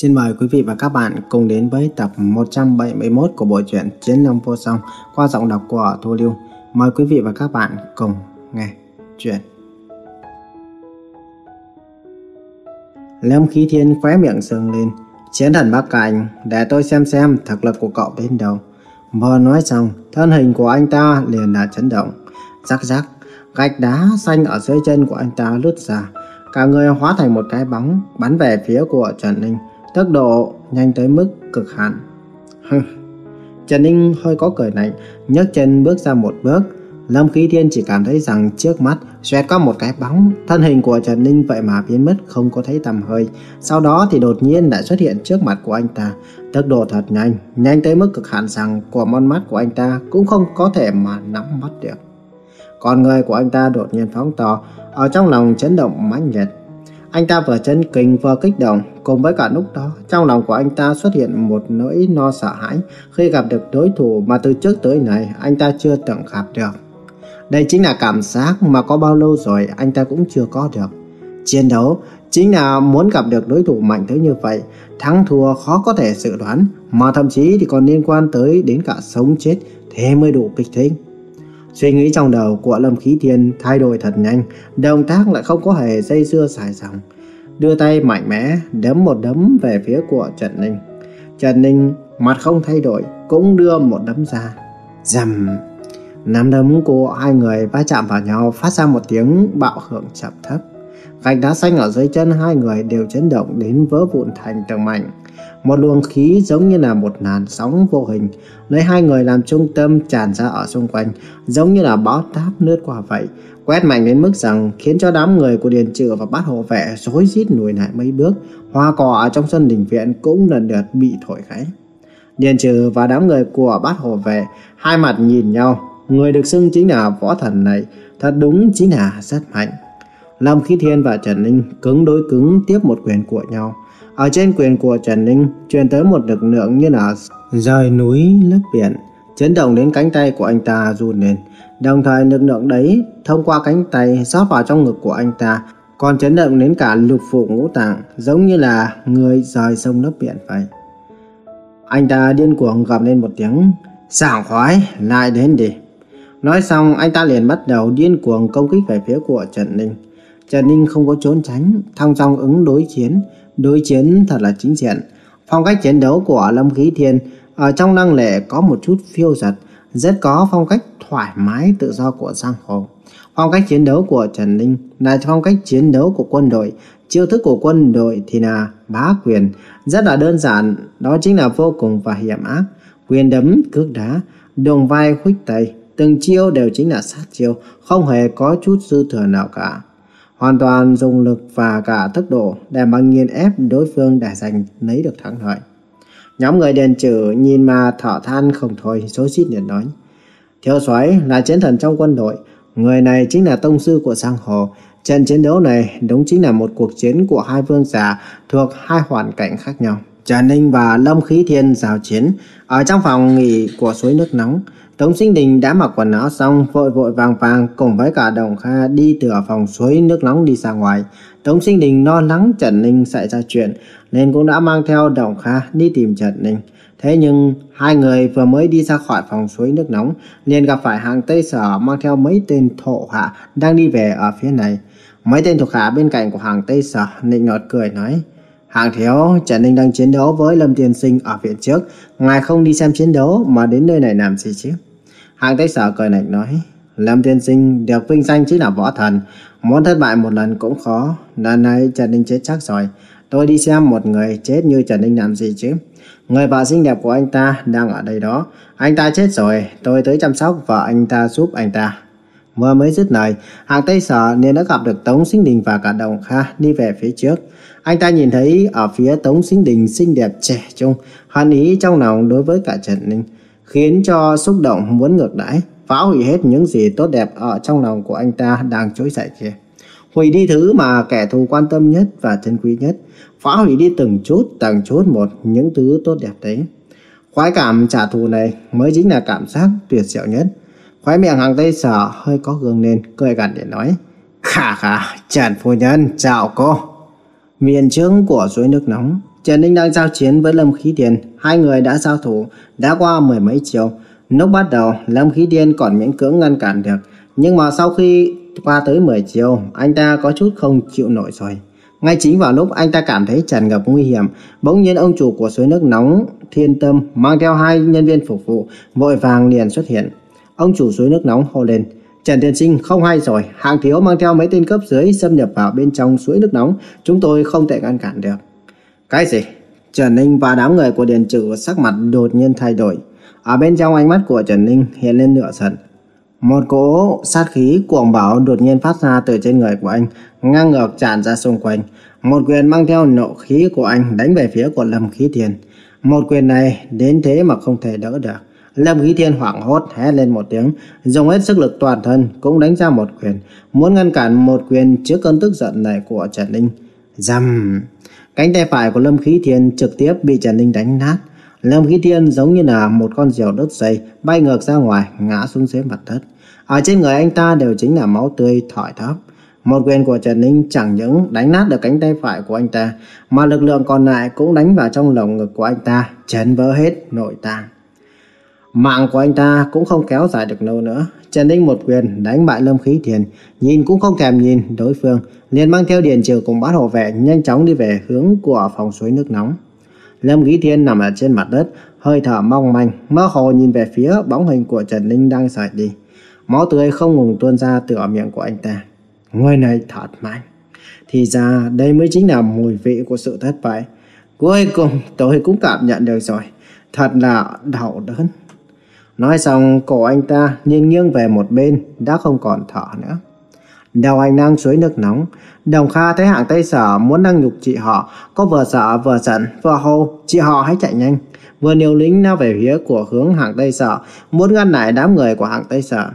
Xin mời quý vị và các bạn cùng đến với tập 171 của bộ truyện Chiến Long Vô Song qua giọng đọc của Thu Lưu. Mời quý vị và các bạn cùng nghe chuyện. Lâm Khí Thiên khóe miệng sừng lên. Chiến thần Bắc Cảnh, để tôi xem xem thực lực của cậu đến đâu. Vừa nói xong, thân hình của anh ta liền đã chấn động. Rắc rắc, gạch đá xanh ở dưới chân của anh ta lướt ra. Cả người hóa thành một cái bóng bắn về phía của Trần Ninh. Tốc độ nhanh tới mức cực hạn. Trần Ninh hơi có cười lạnh, nhấc chân bước ra một bước. Lâm Khí Thiên chỉ cảm thấy rằng trước mắt xoẹt có một cái bóng, thân hình của Trần Ninh vậy mà biến mất không có thấy tầm hơi. Sau đó thì đột nhiên lại xuất hiện trước mặt của anh ta. Tốc độ thật nhanh, nhanh tới mức cực hạn rằng của con mắt của anh ta cũng không có thể mà nắm bắt được. Con người của anh ta đột nhiên phóng to, ở trong lòng chấn động mãnh liệt. Anh ta vừa chân kinh vừa kích động, cùng với cả lúc đó, trong lòng của anh ta xuất hiện một nỗi no sợ hãi khi gặp được đối thủ mà từ trước tới nay anh ta chưa từng gặp được. Đây chính là cảm giác mà có bao lâu rồi anh ta cũng chưa có được. Chiến đấu chính là muốn gặp được đối thủ mạnh tới như vậy, thắng thua khó có thể dự đoán, mà thậm chí thì còn liên quan tới đến cả sống chết, thế mới đủ kịch thích. Suy nghĩ trong đầu của Lâm Khí Thiên thay đổi thật nhanh, động tác lại không có hề dây dưa xài dòng. Đưa tay mạnh mẽ, đấm một đấm về phía của Trần Ninh. Trần Ninh mặt không thay đổi, cũng đưa một đấm ra. Dầm! Nắm đấm của hai người va chạm vào nhau phát ra một tiếng bạo hưởng chậm thấp. Gạch đá xanh ở dưới chân hai người đều chấn động đến vỡ vụn thành từng mảnh. Một luồng khí giống như là một làn sóng vô hình, lấy hai người làm trung tâm tràn ra ở xung quanh, giống như là bão táp lướt qua vậy, quét mạnh đến mức rằng khiến cho đám người của Điền Trự và Bát Hộ Vệ rối rít lùi lại mấy bước, hoa cỏ ở trong sân đình viện cũng lần lượt bị thổi gãy. Điền Trừ và đám người của Bát Hộ Vệ hai mặt nhìn nhau, người được xưng chính là võ thần này, thật đúng chính là rất mạnh. Lâm Khí Thiên và Trần Ninh cứng đối cứng tiếp một quyền của nhau. Ở trên quyền của Trần Ninh truyền tới một lực lượng như là rời núi lấp biển, chấn động đến cánh tay của anh ta run lên. Đồng thời lực lượng đấy thông qua cánh tay rót vào trong ngực của anh ta, còn chấn động đến cả lục phủ ngũ tạng, giống như là người rời sông lấp biển vậy. Anh ta điên cuồng gầm lên một tiếng, sảng khoái, lại đến đi. Nói xong anh ta liền bắt đầu điên cuồng công kích về phía của Trần Ninh. Trần Ninh không có trốn tránh, thong dong ứng đối chiến, đối chiến thật là chính diện. Phong cách chiến đấu của Lâm Khí Thiên ở trong năng lệ có một chút phiêu giật, rất có phong cách thoải mái tự do của giang hồ. Phong cách chiến đấu của Trần Ninh là phong cách chiến đấu của quân đội. Chiêu thức của quân đội thì là bá quyền, rất là đơn giản, đó chính là vô cùng và hiểm ác. Quyền đấm, cước đá, đồng vai khuếch tay, từng chiêu đều chính là sát chiêu, không hề có chút dư thừa nào cả hoàn toàn dùng lực và cả tốc độ để mà nghiền ép đối phương để giành lấy được thắng lợi. Nhóm người đền trừ nhìn mà thở than không thôi, rối rít liền nói. Thiếu soái là chiến thần trong quân đội, người này chính là tông sư của Giang Hồ. Trận chiến đấu này đúng chính là một cuộc chiến của hai vương giả thuộc hai hoàn cảnh khác nhau. Trần Ninh và Lâm Khí Thiên giao chiến ở trong phòng nghỉ của suối nước nóng. Tống Sinh Đình đã mặc quần áo xong vội vội vàng vàng cùng với cả Đồng Kha đi từ phòng suối nước nóng đi ra ngoài. Tống Sinh Đình lo lắng Trần Ninh xảy ra chuyện nên cũng đã mang theo Đồng Kha đi tìm Trần Ninh. Thế nhưng hai người vừa mới đi ra khỏi phòng suối nước nóng liền gặp phải hàng Tây Sở mang theo mấy tên thổ hạ đang đi về ở phía này. Mấy tên thuộc hạ bên cạnh của hàng Tây Sở nịnh nọt cười nói Hàng thiếu, Trần Ninh đang chiến đấu với Lâm Tiên Sinh ở viện trước. Ngài không đi xem chiến đấu mà đến nơi này làm gì chứ? Hàng Tây Sở cười lạnh nói, Lâm Tiên Sinh được vinh danh chính là võ thần, muốn thất bại một lần cũng khó, lần này Trần Ninh chết chắc rồi. Tôi đi xem một người chết như Trần Ninh làm gì chứ? Người vợ xinh đẹp của anh ta đang ở đây đó. Anh ta chết rồi, tôi tới chăm sóc và anh ta giúp anh ta. Vừa mới dứt lời, hàng Tây Sở nên đã gặp được Tống Sinh Đình và cả Đồng Kha đi về phía trước. Anh ta nhìn thấy ở phía Tống Sinh Đình xinh đẹp trẻ trung, hận ý trong lòng đối với cả Trần Ninh khiến cho xúc động muốn ngược đãi, phá hủy hết những gì tốt đẹp ở trong lòng của anh ta đang trỗi dậy kia. Hủy đi thứ mà kẻ thù quan tâm nhất và chân quý nhất, phá hủy đi từng chút, từng chút một những thứ tốt đẹp đấy. Khoái cảm trả thù này mới chính là cảm giác tuyệt diệu nhất. Khoái miệng hàng tây sở hơi có gương lên, cười gằn để nói. Khà khà, Trần Phu Nhân, chào cô. Miền trướng của suối nước nóng, Trần Ninh đang giao chiến với Lâm Khí Điền, hai người đã giao thủ, đã qua mười mấy chiều. Lúc bắt đầu, Lâm Khí Điền còn miễn cưỡng ngăn cản được, nhưng mà sau khi qua tới 10 chiều, anh ta có chút không chịu nổi rồi. Ngay chính vào lúc anh ta cảm thấy tràn ngập nguy hiểm, bỗng nhiên ông chủ của suối nước nóng Thiên Tâm mang theo hai nhân viên phục vụ vội vàng liền xuất hiện. Ông chủ suối nước nóng hô lên: "Trần Tiên Sinh không hay rồi, Hàng thiếu mang theo mấy tên cấp dưới xâm nhập vào bên trong suối nước nóng, chúng tôi không thể ngăn cản được." Cái gì? Trần Ninh và đám người của Điền Trừ sắc mặt đột nhiên thay đổi. Ở bên trong ánh mắt của Trần Ninh hiện lên nửa giận. Một cỗ sát khí cuồng bạo đột nhiên phát ra từ trên người của anh, ngang ngược tràn ra xung quanh. Một quyền mang theo nộ khí của anh đánh về phía của Lâm Khí Thiên. Một quyền này đến thế mà không thể đỡ được. Lâm Khí Thiên hoảng hốt hét lên một tiếng, dùng hết sức lực toàn thân cũng đánh ra một quyền, muốn ngăn cản một quyền trước cơn tức giận này của Trần Ninh. Dầm! Cánh tay phải của Lâm Khí Thiên trực tiếp bị Trần Ninh đánh nát. Lâm Khí Thiên giống như là một con diều đứt dây bay ngược ra ngoài, ngã xuống dưới mặt đất. Ở trên người anh ta đều chính là máu tươi thỏi thóp. Một quyền của Trần Ninh chẳng những đánh nát được cánh tay phải của anh ta, mà lực lượng còn lại cũng đánh vào trong lồng ngực của anh ta, chấn vỡ hết nội tạng. Mạng của anh ta cũng không kéo dài được lâu nữa. Trần Ninh một quyền đánh bại Lâm Khí Thiền, nhìn cũng không thèm nhìn đối phương, liền mang theo Điền Trừ cùng bát hộ vệ nhanh chóng đi về hướng của phòng suối nước nóng. Lâm Khí Thiên nằm ở trên mặt đất, hơi thở mong manh, mơ hồ nhìn về phía bóng hình của Trần Ninh đang rời đi. Máu tươi không ngừng tuôn ra từ ở miệng của anh ta. Người này thật mạnh. Thì ra đây mới chính là mùi vị của sự thất bại. Cuối cùng tôi cũng cảm nhận được rồi. Thật là đau đớn. Nói xong, cổ anh ta nhìn nghiêng về một bên, đã không còn thở nữa. Đầu hành đang suối nước nóng, Đồng Kha thấy hạng Tây Sở muốn năng nhục chị họ, Có vừa sợ vừa giận, vừa hô, Chị họ hãy chạy nhanh. Vừa nhiều lính lao về phía của hướng hạng Tây Sở, Muốn ngăn lại đám người của hạng Tây Sở.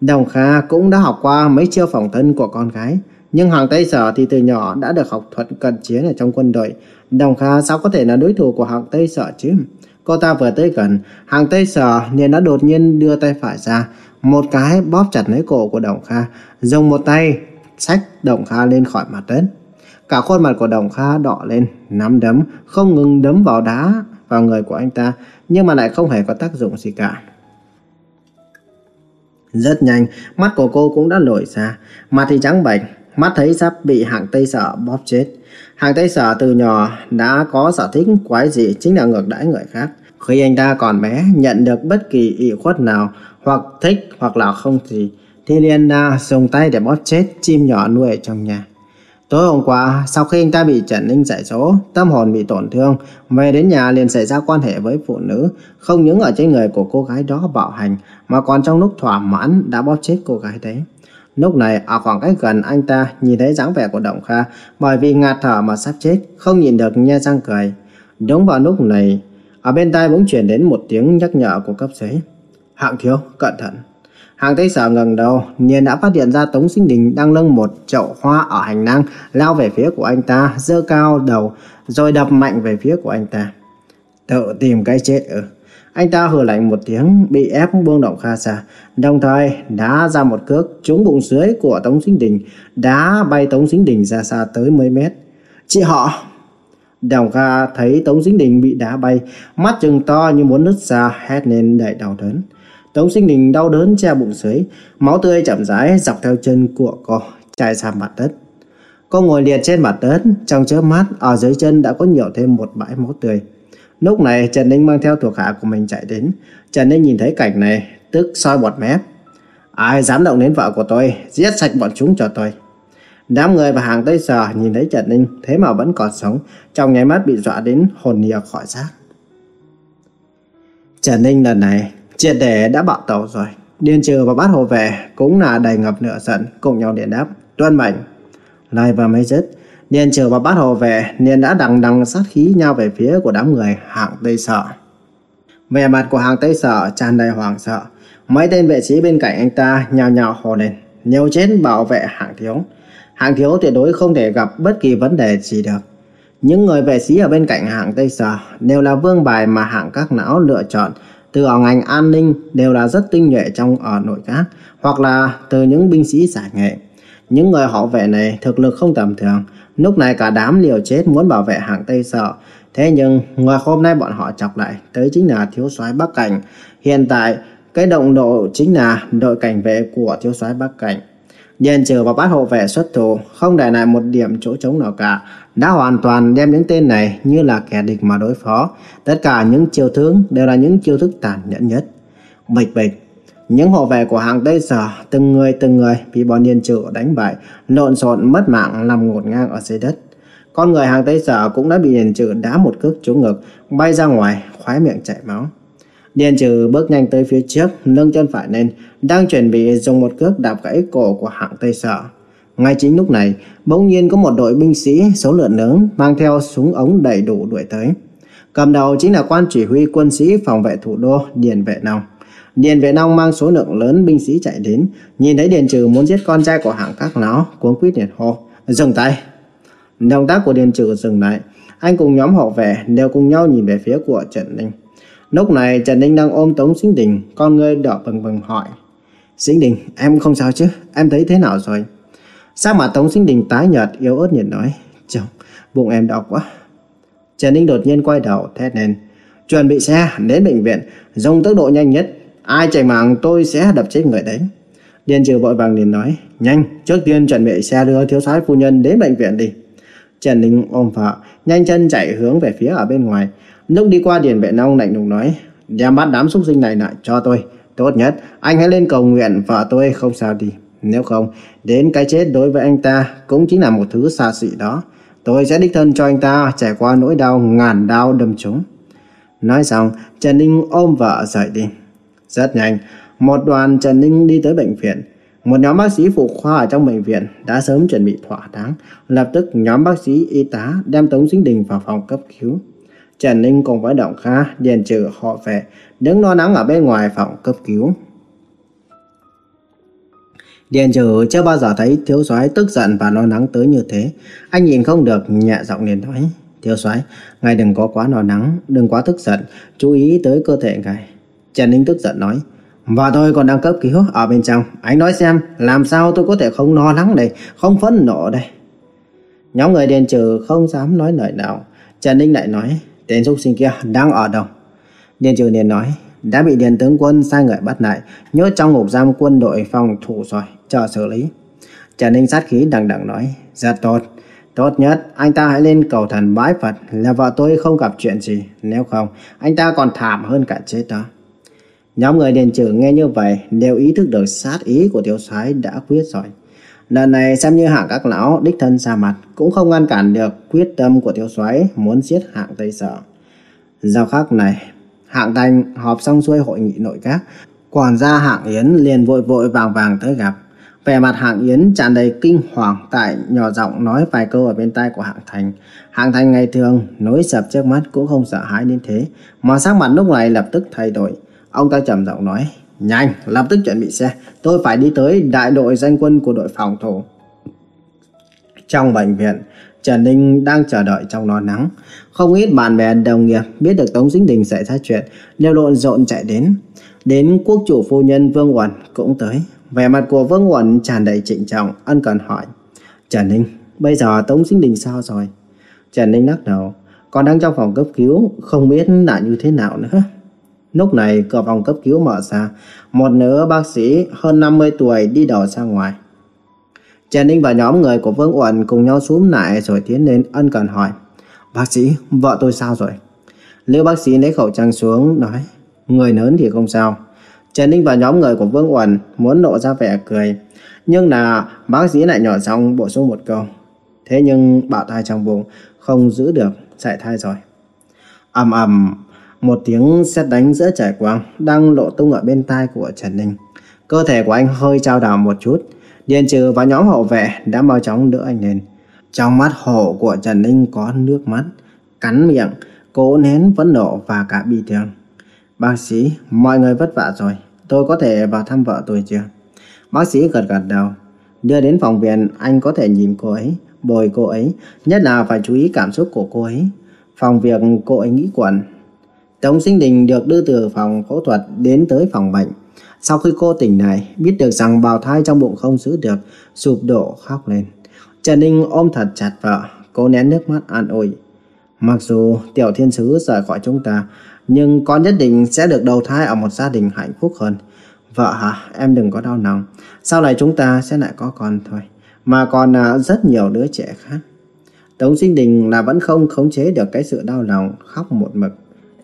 Đồng Kha cũng đã học qua mấy chiêu phòng thân của con gái, Nhưng hạng Tây Sở thì từ nhỏ đã được học thuật cận chiến ở trong quân đội. Đồng Kha sao có thể là đối thủ của hạng Tây Sở chứ? Cô ta vừa tới gần hàng Tây sờ liền đã đột nhiên đưa tay phải ra một cái bóp chặt lấy cổ của Đồng Kha, dùng một tay xách Đồng Kha lên khỏi mặt đất. Cả khuôn mặt của Đồng Kha đỏ lên, nắm đấm, không ngừng đấm vào đá vào người của anh ta, nhưng mà lại không hề có tác dụng gì cả. Rất nhanh, mắt của cô cũng đã lồi ra, mặt thì trắng bệch, mắt thấy sắp bị hạng Tây Sở bóp chết. Hạng Tây Sở từ nhỏ đã có sở thích quái dị chính là ngược đãi người khác. Khi anh ta còn bé, nhận được bất kỳ ủy khuất nào hoặc thích hoặc là không thì thì liền à, dùng tay để bóp chết chim nhỏ nuôi ở trong nhà. Tối hôm qua, sau khi anh ta bị Trần Ninh dạy dỗ, tâm hồn bị tổn thương, về đến nhà liền xảy ra quan hệ với phụ nữ, không những ở trên người của cô gái đó bạo hành, mà còn trong lúc thỏa mãn đã bóp chết cô gái đấy. Lúc này, ở khoảng cách gần anh ta nhìn thấy dáng vẻ của Động Kha, bởi vì ngạt thở mà sắp chết, không nhìn được nhe răng cười. Đúng vào lúc này, ở bên tai bỗng chuyển đến một tiếng nhắc nhở của cấp dưới. Hạng thiếu, cẩn thận. Hàng Tây Sở ngẩng đầu, nhiên đã phát hiện ra Tống Sinh Đình đang nâng một chậu hoa ở hành lang, lao về phía của anh ta, dơ cao đầu, rồi đập mạnh về phía của anh ta. Tự tìm cái chết ư. Anh ta hừ lạnh một tiếng, bị ép buông động kha xa đồng thời đá ra một cước trúng bụng dưới của Tống Sinh Đình, đá bay Tống Sinh Đình ra xa tới mấy mét. Chị họ! Đồng Kha thấy Tống Sinh Đình bị đá bay, mắt trừng to như muốn nứt ra, hét lên đầy đau đớn. Tống Sinh Đình đau đớn che bụng dưới, máu tươi chậm rãi dọc theo chân của cô chảy ra mặt đất. Cô ngồi liệt trên mặt đất, trong chớp mắt ở dưới chân đã có nhiều thêm một bãi máu tươi. Lúc này Trần Ninh mang theo thuộc hạ của mình chạy đến. Trần Ninh nhìn thấy cảnh này, tức soi bọt mép. Ai dám động đến vợ của tôi, giết sạch bọn chúng cho tôi. Đám người và hàng Tây giờ nhìn thấy Trần Ninh thế mà vẫn còn sống, trong nháy mắt bị dọa đến hồn nìa khỏi xác. Trần Ninh lần này triệt để đã bạo tàu rồi. điên trừ và bắt hồ về cũng là đầy ngập nửa giận cùng nhau điện đáp. Tuân mệnh. Lời và mấy dứt, niên trừ và bắt hồ vệ niên đã đằng đằng sát khí nhau về phía của đám người hạng Tây Sở. Vẻ mặt của hạng Tây Sở tràn đầy hoảng sợ. Mấy tên vệ sĩ bên cạnh anh ta nhào nhào hồ lên. Nhiều chết bảo vệ hạng thiếu. Hạng thiếu tuyệt đối không thể gặp bất kỳ vấn đề gì được. Những người vệ sĩ ở bên cạnh hạng Tây Sở đều là vương bài mà hạng các não lựa chọn từ ở ngành an ninh đều là rất tinh nhuệ trong ở nội các hoặc là từ những binh sĩ giải nghệ. Những người họ vệ này thực lực không tầm thường, Lúc này cả đám liều chết muốn bảo vệ hàng Tây Sở. Thế nhưng ngoài hôm nay bọn họ chọc lại tới chính là thiếu soái Bắc Cảnh. Hiện tại cái động độ chính là đội cảnh vệ của thiếu soái Bắc Cảnh. Điền trừ và bắt hộ vệ xuất thủ, không để lại một điểm chỗ trống nào cả, đã hoàn toàn đem những tên này như là kẻ địch mà đối phó. Tất cả những chiêu thức đều là những chiêu thức tàn nhẫn nhất. Bịch bịch, những hộ vệ của hàng Tây Sở, từng người từng người bị bọn điền trừ đánh bại, lộn xộn mất mạng nằm ngổn ngang ở dưới đất. Con người hàng Tây Sở cũng đã bị điền trừ đá một cước trúng ngực, bay ra ngoài, khoái miệng chảy máu. Điền trừ bước nhanh tới phía trước, nâng chân phải lên, đang chuẩn bị dùng một cước đạp gãy cổ của hạng Tây Sở. Ngay chính lúc này, bỗng nhiên có một đội binh sĩ số lượng lớn mang theo súng ống đầy đủ đuổi tới. Cầm đầu chính là quan chỉ huy quân sĩ phòng vệ thủ đô Điền Vệ Nông. Điền Vệ Nông mang số lượng lớn binh sĩ chạy đến, nhìn thấy Điền Trừ muốn giết con trai của hạng các nó cuống quýt nhiệt hô, dừng tay. Động tác của Điền Trừ dừng lại, anh cùng nhóm hộ vệ đều cùng nhau nhìn về phía của Trần Ninh. Lúc này Trần Ninh đang ôm Tống Sinh Đình, con ngươi đỏ bừng bừng hỏi. Sinh Đình, em không sao chứ, em thấy thế nào rồi? Sao mà Tống Sinh Đình tái nhợt yếu ớt nhìn nói. Chồng, bụng em đau quá. Trần Ninh đột nhiên quay đầu thét lên. Chuẩn bị xe đến bệnh viện, dùng tốc độ nhanh nhất. Ai chạy mạng tôi sẽ đập chết người đấy. Điền trừ vội vàng liền nói. Nhanh, trước tiên chuẩn bị xe đưa thiếu soái phu nhân đến bệnh viện đi. Trần Ninh ôm vợ, nhanh chân chạy hướng về phía ở bên ngoài. Lúc đi qua Điền Vệ Nông lạnh lùng nói, đem bắt đám súc sinh này lại cho tôi. Tốt nhất, anh hãy lên cầu nguyện vợ tôi không sao đi. Nếu không, đến cái chết đối với anh ta cũng chính là một thứ xa xỉ đó. Tôi sẽ đích thân cho anh ta trải qua nỗi đau ngàn đau đâm trúng. Nói xong, Trần Ninh ôm vợ rời đi. Rất nhanh, một đoàn Trần Ninh đi tới bệnh viện. Một nhóm bác sĩ phụ khoa ở trong bệnh viện đã sớm chuẩn bị thỏa đáng. Lập tức nhóm bác sĩ y tá đem Tống Sinh Đình vào phòng cấp cứu. Trần Ninh cùng với Động Kha, Điền Trừ họ về, đứng lo lắng ở bên ngoài phòng cấp cứu. Điền Trừ chưa bao giờ thấy thiếu soái tức giận và lo lắng tới như thế. Anh nhìn không được, nhẹ giọng liền nói. Thiếu soái, ngài đừng có quá lo lắng, đừng quá tức giận, chú ý tới cơ thể ngài. Trần Ninh tức giận nói. Và tôi còn đang cấp cứu ở bên trong. Anh nói xem, làm sao tôi có thể không lo lắng đây, không phẫn nộ đây. Nhóm người Điền Trừ không dám nói lời nào. Trần Ninh lại nói, Tên xúc sinh kia đang ở đâu? Điền Trừ liền nói, đã bị Điền tướng quân sai người bắt lại, nhốt trong ngục giam quân đội phòng thủ rồi, chờ xử lý. Trần Ninh sát khí đằng đằng nói, rất tốt. Tốt nhất, anh ta hãy lên cầu thần bái Phật là vợ tôi không gặp chuyện gì. Nếu không, anh ta còn thảm hơn cả chết đó. Nhóm người điền trừ nghe như vậy đều ý thức được sát ý của thiếu soái đã quyết rồi. Lần này xem như hạng các lão đích thân ra mặt cũng không ngăn cản được quyết tâm của thiếu soái muốn giết hạng Tây Sở. Giao khắc này, hạng Thành họp xong xuôi hội nghị nội các, quản gia hạng Yến liền vội vội vàng vàng tới gặp. Vẻ mặt hạng Yến tràn đầy kinh hoàng tại nhỏ giọng nói vài câu ở bên tai của hạng Thành. Hạng Thành ngày thường nối sập trước mắt cũng không sợ hãi đến thế, mà sắc mặt lúc này lập tức thay đổi. Ông ta trầm giọng nói, Nhanh, lập tức chuẩn bị xe. Tôi phải đi tới đại đội danh quân của đội phòng thủ. Trong bệnh viện, Trần Ninh đang chờ đợi trong lo nắng. Không ít bạn bè đồng nghiệp biết được Tống Dính Đình xảy ra chuyện, đều lộn rộn chạy đến. Đến quốc chủ phu nhân Vương Uẩn cũng tới. Vẻ mặt của Vương Uẩn tràn đầy trịnh trọng, ân cần hỏi. Trần Ninh, bây giờ Tống Dính Đình sao rồi? Trần Ninh lắc đầu, còn đang trong phòng cấp cứu, không biết là như thế nào nữa. Lúc này cửa phòng cấp cứu mở ra, một nữ bác sĩ hơn 50 tuổi đi đầu ra ngoài. Trần Ninh và nhóm người của Vương Uẩn cùng nhau xuống lại rồi tiến lên ân cần hỏi. Bác sĩ, vợ tôi sao rồi? Lưu bác sĩ lấy khẩu trang xuống nói, người lớn thì không sao. Trần Ninh và nhóm người của Vương Uẩn muốn lộ ra vẻ cười. Nhưng là bác sĩ lại nhỏ giọng bổ sung một câu. Thế nhưng bạo thai trong bụng không giữ được, chạy thai rồi. ầm ầm một tiếng sét đánh giữa trải quang đang lộ tung ở bên tai của Trần Ninh. Cơ thể của anh hơi trao đảo một chút. Điền trừ và nhóm hậu vệ đã mau chóng đỡ anh lên. Trong mắt hổ của Trần Ninh có nước mắt, cắn miệng, cố nén phẫn nộ và cả bi thương. Bác sĩ, mọi người vất vả rồi. Tôi có thể vào thăm vợ tôi chưa? Bác sĩ gật gật đầu. Đưa đến phòng viện, anh có thể nhìn cô ấy, bồi cô ấy, nhất là phải chú ý cảm xúc của cô ấy. Phòng việc cô ấy nghĩ quẩn, Tống Sinh Đình được đưa từ phòng phẫu thuật đến tới phòng bệnh. Sau khi cô tỉnh lại, biết được rằng bào thai trong bụng không giữ được, sụp đổ khóc lên. Trần Ninh ôm thật chặt vợ, cố nén nước mắt an ủi. Mặc dù tiểu thiên sứ rời khỏi chúng ta, nhưng con nhất định sẽ được đầu thai ở một gia đình hạnh phúc hơn. Vợ hả, em đừng có đau lòng. Sau này chúng ta sẽ lại có con thôi. Mà còn à, rất nhiều đứa trẻ khác. Tống sinh đình là vẫn không khống chế được cái sự đau lòng, khóc một mực.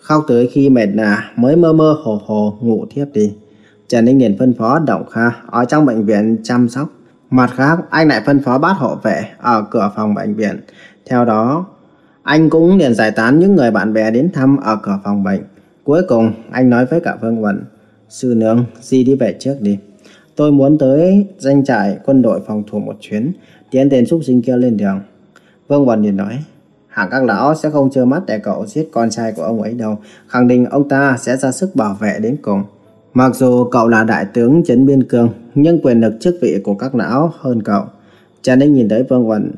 Khóc tới khi mệt nà mới mơ mơ hồ hồ ngủ thiếp đi. Trần Ninh liền phân phó Động Kha ở trong bệnh viện chăm sóc. Mặt khác, anh lại phân phó bát hộ vệ ở cửa phòng bệnh viện. Theo đó, anh cũng liền giải tán những người bạn bè đến thăm ở cửa phòng bệnh. Cuối cùng, anh nói với cả Vương Vận, Sư nương, di đi về trước đi. Tôi muốn tới danh trại quân đội phòng thủ một chuyến, tiến tên xúc sinh kia lên đường. Vương Vận liền nói, Hẳn các lão sẽ không trơ mắt để cậu giết con trai của ông ấy đâu, khẳng định ông ta sẽ ra sức bảo vệ đến cùng. Mặc dù cậu là đại tướng chấn Biên Cương, nhưng quyền lực chức vị của các lão hơn cậu. Trần Ninh nhìn thấy Vương Quận,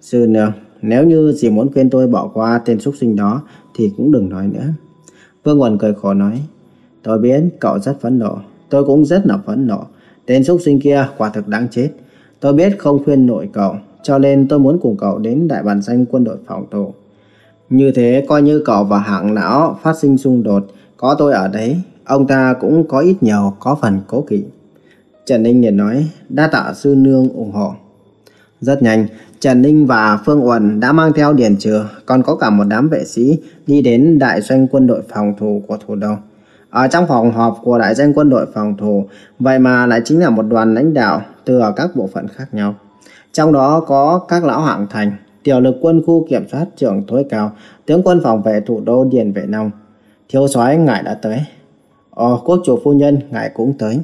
Sư nương, nếu như dì muốn khuyên tôi bỏ qua tên súc sinh đó thì cũng đừng nói nữa. Vương Quận cười khổ nói, tôi biết cậu rất phẫn nộ, tôi cũng rất là phẫn nộ. Tên súc sinh kia quả thực đáng chết. Tôi biết không khuyên nổi cậu, cho nên tôi muốn cùng cậu đến đại bản danh quân đội phòng thủ. Như thế coi như cậu và hạng não phát sinh xung đột, có tôi ở đấy, ông ta cũng có ít nhiều có phần cố kỵ. Trần Ninh liền nói, đa tạ sư nương ủng hộ. Rất nhanh, Trần Ninh và Phương Uẩn đã mang theo điển trừ, còn có cả một đám vệ sĩ đi đến đại doanh quân đội phòng thủ của thủ đô. Ở trong phòng họp của đại doanh quân đội phòng thủ, vậy mà lại chính là một đoàn lãnh đạo từ ở các bộ phận khác nhau. Trong đó có các lão hạng thành, tiểu lực quân khu kiểm soát trưởng tối cao, tướng quân phòng vệ thủ đô Điền Vệ Nông. Thiếu soái ngài đã tới. Ồ, quốc chủ phu nhân, ngài cũng tới.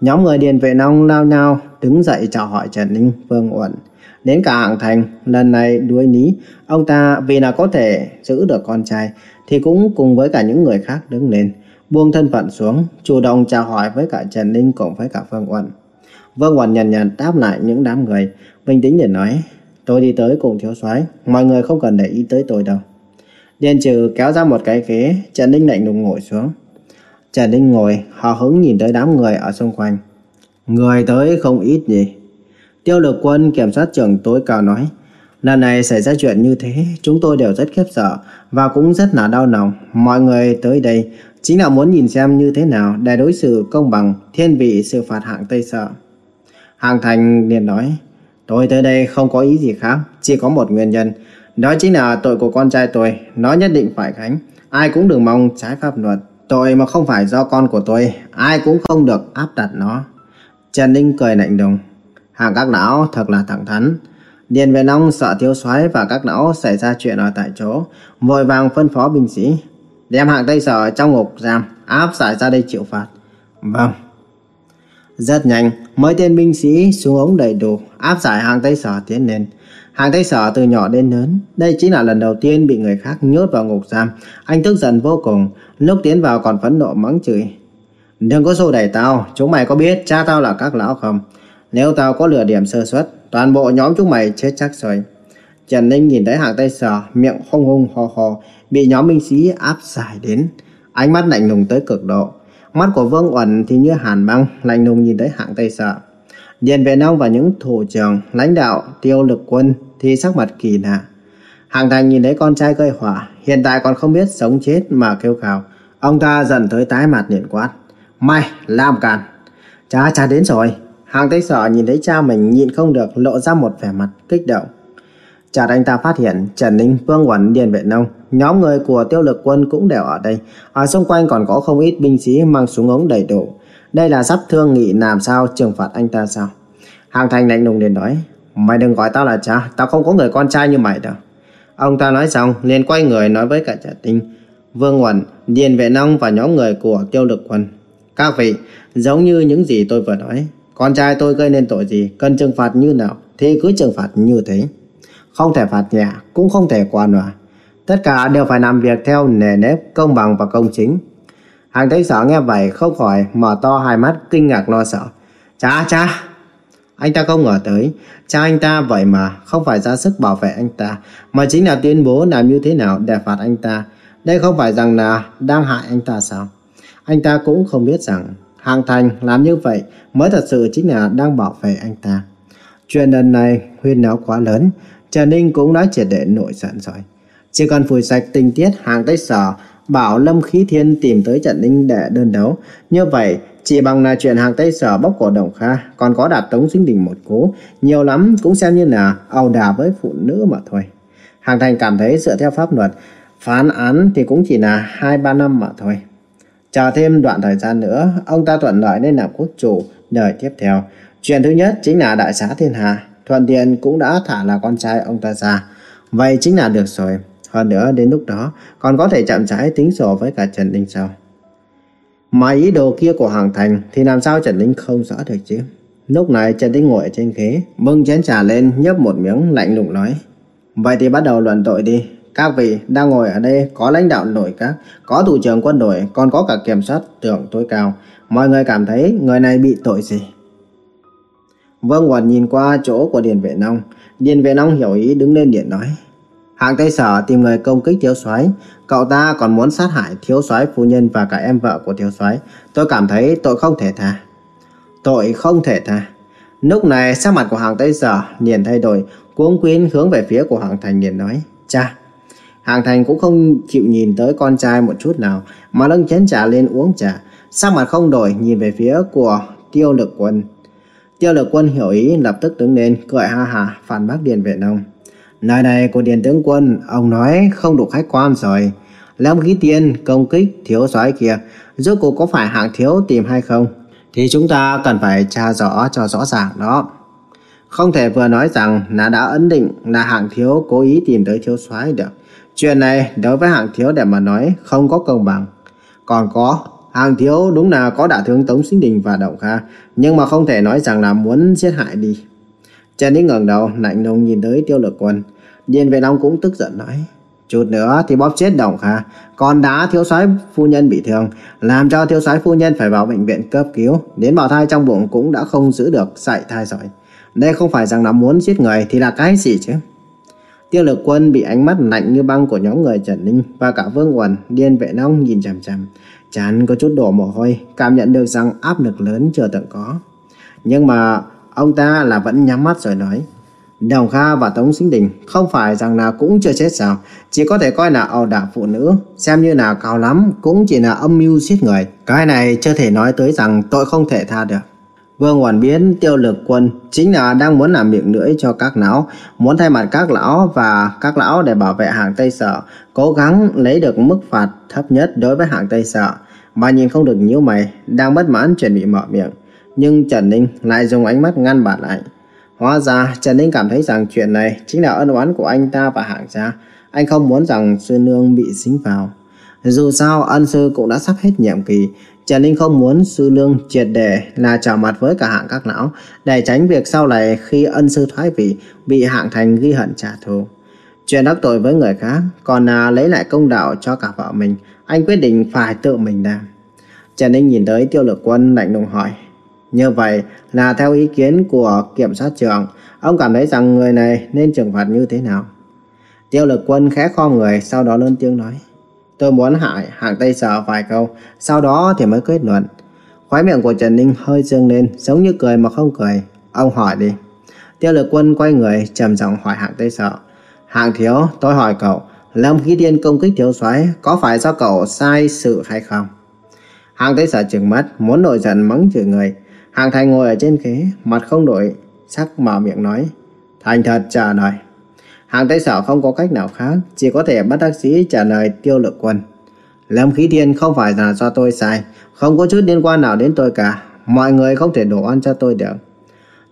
Nhóm người Điền Vệ Nông lao nhau đứng dậy chào hỏi Trần Ninh, vương Uẩn. Đến cả hạng thành, lần này đuối ní, ông ta vì là có thể giữ được con trai, thì cũng cùng với cả những người khác đứng lên, buông thân phận xuống, chủ động chào hỏi với cả Trần Ninh cùng với cả vương Uẩn. Vương Uẩn nhàn nhàn đáp lại những đám người, bình tĩnh để nói, tôi đi tới cùng thiếu soái, mọi người không cần để ý tới tôi đâu. Điền trừ kéo ra một cái ghế, Trần Ninh lạnh lùng ngồi xuống. Trần Ninh ngồi, họ hứng nhìn tới đám người ở xung quanh. Người tới không ít gì Tiêu lực quân kiểm soát trưởng tối cao nói, lần này xảy ra chuyện như thế, chúng tôi đều rất khiếp sợ và cũng rất là đau lòng. Mọi người tới đây chính là muốn nhìn xem như thế nào để đối xử công bằng, thiên vị sự phạt hạng Tây Sợ. Hàng Thành liền nói, tôi tới đây không có ý gì khác, chỉ có một nguyên nhân. Đó chính là tội của con trai tôi, nó nhất định phải gánh. Ai cũng đừng mong trái pháp luật. Tội mà không phải do con của tôi, ai cũng không được áp đặt nó. Trần Ninh cười lạnh lùng. Hàng các lão thật là thẳng thắn. Điền Vệ Long sợ thiếu soái và các lão xảy ra chuyện ở tại chỗ, vội vàng phân phó binh sĩ đem hạng Tây Sở trong ngục giam áp giải ra đây chịu phạt. Vâng. Rất nhanh, mấy tên binh sĩ xuống ống đầy đủ áp giải hàng tay Sở tiến lên. Hàng tay Sở từ nhỏ đến lớn, đây chính là lần đầu tiên bị người khác nhốt vào ngục giam. Anh tức giận vô cùng, lúc tiến vào còn phẫn nộ mắng chửi. Đừng có xô đẩy tao, chúng mày có biết cha tao là các lão không? Nếu tao có lừa điểm sơ suất, toàn bộ nhóm chúng mày chết chắc rồi. Trần Ninh nhìn thấy hàng tay sờ, miệng hung hung ho ho, bị nhóm binh sĩ áp giải đến. Ánh mắt lạnh lùng tới cực độ. Mắt của Vương Uẩn thì như hàn băng, lạnh lùng nhìn thấy hạng Tây Sở. Điền Vệ Nông và những thủ trưởng, lãnh đạo, tiêu lực quân thì sắc mặt kỳ lạ. Hàng Thành nhìn thấy con trai gây hỏa, hiện tại còn không biết sống chết mà kêu gào. Ông ta dần tới tái mặt liền quát. Mày, làm càn. Cha, cha đến rồi. Hàng Tây Sở nhìn thấy cha mình nhịn không được lộ ra một vẻ mặt kích động. Chợt anh ta phát hiện Trần Ninh, Vương Quẩn, Điền Vệ Nông, nhóm người của tiêu lực quân cũng đều ở đây. Ở xung quanh còn có không ít binh sĩ mang súng ống đầy đủ. Đây là sắp thương nghị làm sao trừng phạt anh ta sao? Hàng Thành lạnh lùng liền nói, mày đừng gọi tao là cha, tao không có người con trai như mày đâu. Ông ta nói xong, liền quay người nói với cả Trần tinh, Vương Quẩn, Điền Vệ Nông và nhóm người của tiêu lực quân. Các vị, giống như những gì tôi vừa nói, con trai tôi gây nên tội gì, cần trừng phạt như nào thì cứ trừng phạt như thế. Không thể phạt nhẹ, cũng không thể qua nòa. Tất cả đều phải làm việc theo nề nếp, công bằng và công chính. Hàng thấy sở nghe vậy không khỏi mở to hai mắt kinh ngạc lo sợ. Cha cha! Anh ta không ngờ tới, cha anh ta vậy mà không phải ra sức bảo vệ anh ta, mà chính là tuyên bố làm như thế nào để phạt anh ta. Đây không phải rằng là đang hại anh ta sao? Anh ta cũng không biết rằng Hàng Thành làm như vậy mới thật sự chính là đang bảo vệ anh ta. Chuyện lần này huyên náo quá lớn, Trần Ninh cũng đã triệt để nổi giận rồi. Chỉ cần phủi sạch tình tiết hàng Tây Sở, bảo Lâm Khí Thiên tìm tới Trần Ninh để đơn đấu. Như vậy, chỉ bằng là chuyện hàng Tây Sở bóc cổ Đồng Kha, còn có đạt Tống Sinh Đình một cú, nhiều lắm cũng xem như là ẩu đả với phụ nữ mà thôi. Hàng Thành cảm thấy dựa theo pháp luật, phán án thì cũng chỉ là 2-3 năm mà thôi. Chờ thêm đoạn thời gian nữa, ông ta thuận lợi lên làm quốc chủ đời tiếp theo. Chuyện thứ nhất chính là đại xá thiên hà, thuận tiện cũng đã thả là con trai ông ta ra. Vậy chính là được rồi. Hơn nữa đến lúc đó còn có thể chậm rãi tính sổ với cả Trần Ninh sau. Mà ý đồ kia của Hoàng Thành thì làm sao Trần Ninh không rõ được chứ? Lúc này Trần Ninh ngồi trên ghế, bưng chén trà lên nhấp một miếng lạnh lùng nói. Vậy thì bắt đầu luận tội đi. Các vị đang ngồi ở đây có lãnh đạo nội các, có thủ trưởng quân đội, còn có cả kiểm soát trưởng tối cao. Mọi người cảm thấy người này bị tội gì? Vương Hoàn nhìn qua chỗ của Điền Vệ Nông. Điền Vệ Nông hiểu ý đứng lên điện nói. Hạng Tây Sở tìm người công kích thiếu soái, cậu ta còn muốn sát hại thiếu soái phu nhân và cả em vợ của thiếu soái. Tôi cảm thấy tội không thể tha. Tội không thể tha. Lúc này sắc mặt của Hạng Tây Sở liền thay đổi, cuống quýn hướng về phía của Hạng Thành liền nói: "Cha." Hạng Thành cũng không chịu nhìn tới con trai một chút nào, mà nâng chén trà lên uống trà, sắc mặt không đổi nhìn về phía của Tiêu Lực Quân. Tiêu Lực Quân hiểu ý lập tức đứng lên cười ha ha phản bác Điền Vệ Nông. Lời này của Điền tướng quân, ông nói không đủ khách quan rồi. Lâm khí tiên công kích thiếu soái kia, rốt cuộc có phải hạng thiếu tìm hay không? Thì chúng ta cần phải tra rõ cho rõ ràng đó. Không thể vừa nói rằng là đã ấn định là hạng thiếu cố ý tìm tới thiếu soái được. Chuyện này đối với hạng thiếu để mà nói không có công bằng. Còn có, hạng thiếu đúng là có đả thương Tống Sinh Đình và Động Kha, nhưng mà không thể nói rằng là muốn giết hại đi. Trần Ninh ngẩng đầu, lạnh lùng nhìn tới tiêu lực quân. Điền Vệ Long cũng tức giận nói. Chút nữa thì bóp chết Đồng Kha, còn đá thiếu soái phu nhân bị thương, làm cho thiếu soái phu nhân phải vào bệnh viện cấp cứu, đến bào thai trong bụng cũng đã không giữ được sảy thai rồi. Đây không phải rằng là muốn giết người thì là cái gì chứ? Tiêu lực quân bị ánh mắt lạnh như băng của nhóm người Trần Ninh và cả Vương Uẩn, Điên Vệ Long nhìn chằm chằm. Chán có chút đổ mồ hôi, cảm nhận được rằng áp lực lớn chưa từng có. Nhưng mà ông ta là vẫn nhắm mắt rồi nói. Đồng Kha và Tống Sinh Đình không phải rằng là cũng chưa chết sao, chỉ có thể coi là ẩu đả phụ nữ, xem như là cao lắm, cũng chỉ là âm mưu giết người. Cái này chưa thể nói tới rằng tội không thể tha được. Vương Hoàn biến tiêu lực quân chính là đang muốn làm miệng lưỡi cho các lão, muốn thay mặt các lão và các lão để bảo vệ hàng Tây Sở, cố gắng lấy được mức phạt thấp nhất đối với hàng Tây Sở. Mà nhìn không được nhíu mày, đang bất mãn chuẩn bị mở miệng. Nhưng Trần Ninh lại dùng ánh mắt ngăn bạn lại. Hóa ra, Trần Ninh cảm thấy rằng chuyện này chính là ân oán của anh ta và hạng gia. Anh không muốn rằng sư nương bị dính vào. Dù sao, ân sư cũng đã sắp hết nhiệm kỳ. Trần Ninh không muốn sư nương triệt để là trở mặt với cả hạng các lão, để tránh việc sau này khi ân sư thoái vị, bị hạng thành ghi hận trả thù. Chuyện đắc tội với người khác, còn là lấy lại công đạo cho cả vợ mình. Anh quyết định phải tự mình làm. Trần Ninh nhìn tới tiêu lực quân lạnh lùng hỏi như vậy là theo ý kiến của kiểm sát trưởng, ông cảm thấy rằng người này nên trừng phạt như thế nào? Tiêu lực quân khẽ kho người, sau đó lên tiếng nói. Tôi muốn hại hạng Tây Sở vài câu, sau đó thì mới kết luận. Khói miệng của Trần Ninh hơi dương lên, giống như cười mà không cười. Ông hỏi đi. Tiêu lực quân quay người, trầm giọng hỏi hạng Tây Sở. Hạng thiếu, tôi hỏi cậu, Lâm Khí Tiên công kích thiếu soái có phải do cậu sai sự hay không? Hạng Tây Sở trừng mắt, muốn nổi giận mắng chửi người. Hàng Thành ngồi ở trên ghế, mặt không đổi, sắc mở miệng nói. Thành thật trả lời. Hàng Tây Sở không có cách nào khác, chỉ có thể bắt bác sĩ trả lời tiêu lực quân. Lâm khí thiên không phải là do tôi sai, không có chút liên quan nào đến tôi cả. Mọi người không thể đổ ăn cho tôi được.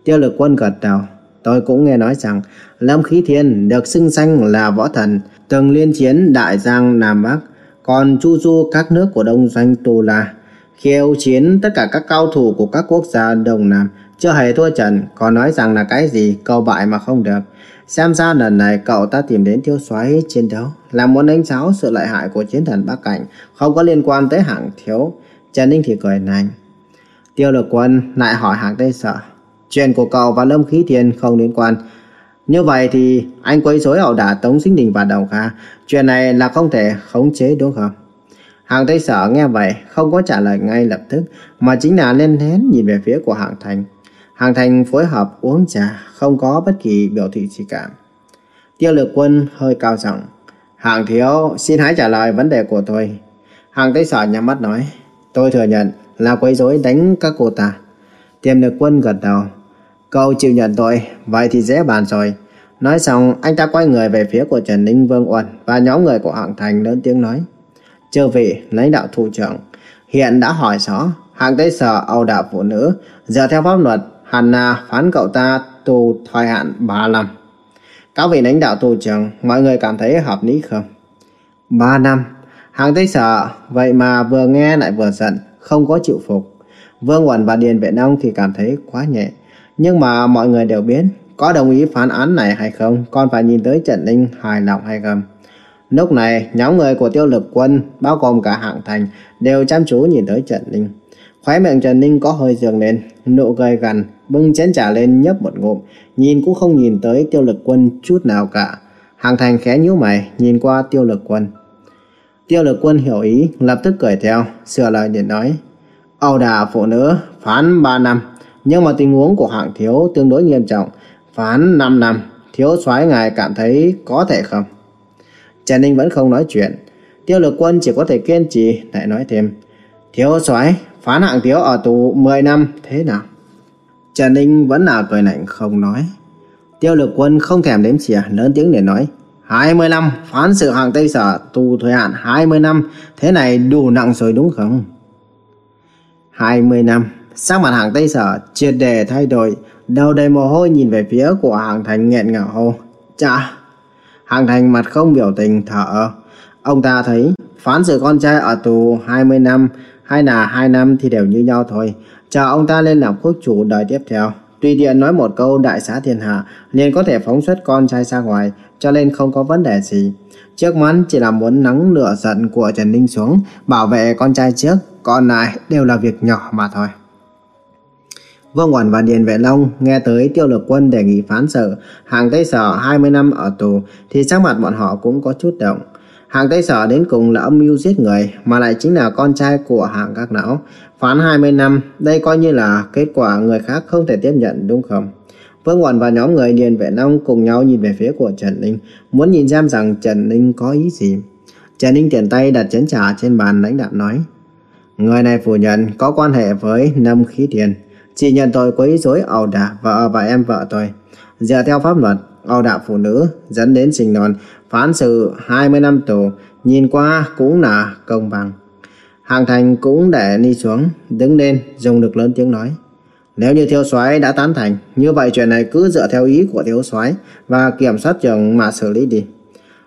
Tiêu lực quân gật đầu. Tôi cũng nghe nói rằng Lâm Khí Thiên được xưng danh là võ thần, từng liên chiến Đại Giang Nam Bắc, còn chu du các nước của Đông Doanh Tù La khiêu chiến tất cả các cao thủ của các quốc gia Đông Nam, chưa hề thua trận, còn nói rằng là cái gì cầu bại mà không được. Xem ra lần này cậu ta tìm đến thiếu soái chiến đấu là muốn đánh giáo sự lợi hại của chiến thần Bắc Cảnh, không có liên quan tới hạng thiếu. Trần Ninh thì cười nành. Tiêu lực quân lại hỏi hạng Tây sợ Chuyện của cậu và Lâm Khí Thiên không liên quan. Như vậy thì anh quấy rối ẩu đả Tống Sinh Đình và Đồng Kha. Chuyện này là không thể khống chế đúng không? Hàng Tây Sở nghe vậy không có trả lời ngay lập tức mà chính là lên hén nhìn về phía của Hạng Thành. Hàng Thành phối hợp uống trà, không có bất kỳ biểu thị gì cả. Tiêu lực quân hơi cao giọng. Hàng thiếu, xin hãy trả lời vấn đề của tôi. Hàng Tây Sở nhắm mắt nói. Tôi thừa nhận là quấy rối đánh các cô ta. Tiềm lực quân gật đầu. Câu chịu nhận tội, vậy thì dễ bàn rồi. Nói xong, anh ta quay người về phía của Trần Ninh Vương Uẩn và nhóm người của Hạng Thành lớn tiếng nói. Chư vị, lãnh đạo thủ trưởng, hiện đã hỏi rõ, hạng Tây Sở ẩu đạo phụ nữ, giờ theo pháp luật, hẳn là phán cậu ta tù thời hạn 3 năm. Các vị lãnh đạo thủ trưởng, mọi người cảm thấy hợp lý không? 3 năm, hạng Tây Sở, vậy mà vừa nghe lại vừa giận, không có chịu phục. Vương Quẩn và Điền Vệ Nông thì cảm thấy quá nhẹ. Nhưng mà mọi người đều biết có đồng ý phán án này hay không, còn phải nhìn tới Trần Linh hài lòng hay không. Lúc này, nhóm người của tiêu lực quân, bao gồm cả hạng thành, đều chăm chú nhìn tới Trần Ninh. Khóe miệng Trần Ninh có hơi dường lên, nụ cười gần, bưng chén trà lên nhấp một ngụm, nhìn cũng không nhìn tới tiêu lực quân chút nào cả. Hạng thành khẽ nhíu mày, nhìn qua tiêu lực quân. Tiêu lực quân hiểu ý, lập tức cười theo, sửa lời để nói. Âu đà phụ nữ, phán 3 năm, nhưng mà tình huống của hạng thiếu tương đối nghiêm trọng, phán 5 năm, thiếu soái ngài cảm thấy có thể không? Trần Ninh vẫn không nói chuyện. Tiêu lực quân chỉ có thể kiên trì, lại nói thêm. Thiếu soái phán hạng thiếu ở tù 10 năm, thế nào? Trần Ninh vẫn là cười lạnh, không nói. Tiêu lực quân không thèm đếm xỉa, lớn tiếng để nói. 20 năm, phán sự hạng Tây Sở, tù thời hạn 20 năm, thế này đủ nặng rồi đúng không? 20 năm, sắc mặt hạng Tây Sở triệt đề thay đổi, đầu đầy mồ hôi nhìn về phía của hạng Thành nghẹn ngào hô. Chà! Hàng Thành mặt không biểu tình, thở. Ông ta thấy, phán xử con trai ở tù 20 năm, hay là 2 năm thì đều như nhau thôi. Chờ ông ta lên làm quốc chủ đời tiếp theo. Tùy tiện nói một câu, đại xá thiên hạ liền có thể phóng xuất con trai ra ngoài, cho nên không có vấn đề gì. Trước mắt chỉ là muốn nắng lửa giận của Trần Ninh xuống, bảo vệ con trai trước, còn lại đều là việc nhỏ mà thôi. Vương Uẩn và Điền Vệ Long nghe tới tiêu lực quân đề nghị phán xử hàng Tây Sở 20 năm ở tù thì sắc mặt bọn họ cũng có chút động. Hàng Tây Sở đến cùng là âm mưu giết người mà lại chính là con trai của hàng các não. Phán 20 năm, đây coi như là kết quả người khác không thể tiếp nhận đúng không? Vương Uẩn và nhóm người Điền Vệ Long cùng nhau nhìn về phía của Trần Ninh, muốn nhìn xem rằng Trần Ninh có ý gì. Trần Ninh tiền tay đặt chén trà trên bàn lãnh đạo nói. Người này phủ nhận có quan hệ với Lâm Khí Thiền. Chỉ nhận tội quấy rối ẩu đả vợ và em vợ tôi. Dựa theo pháp luật, ẩu đả phụ nữ dẫn đến sinh non, phán xử 20 năm tù, nhìn qua cũng là công bằng. Hàng Thành cũng để đi xuống, đứng lên, dùng được lớn tiếng nói. Nếu như thiếu soái đã tán thành, như vậy chuyện này cứ dựa theo ý của thiếu soái và kiểm soát trường mà xử lý đi.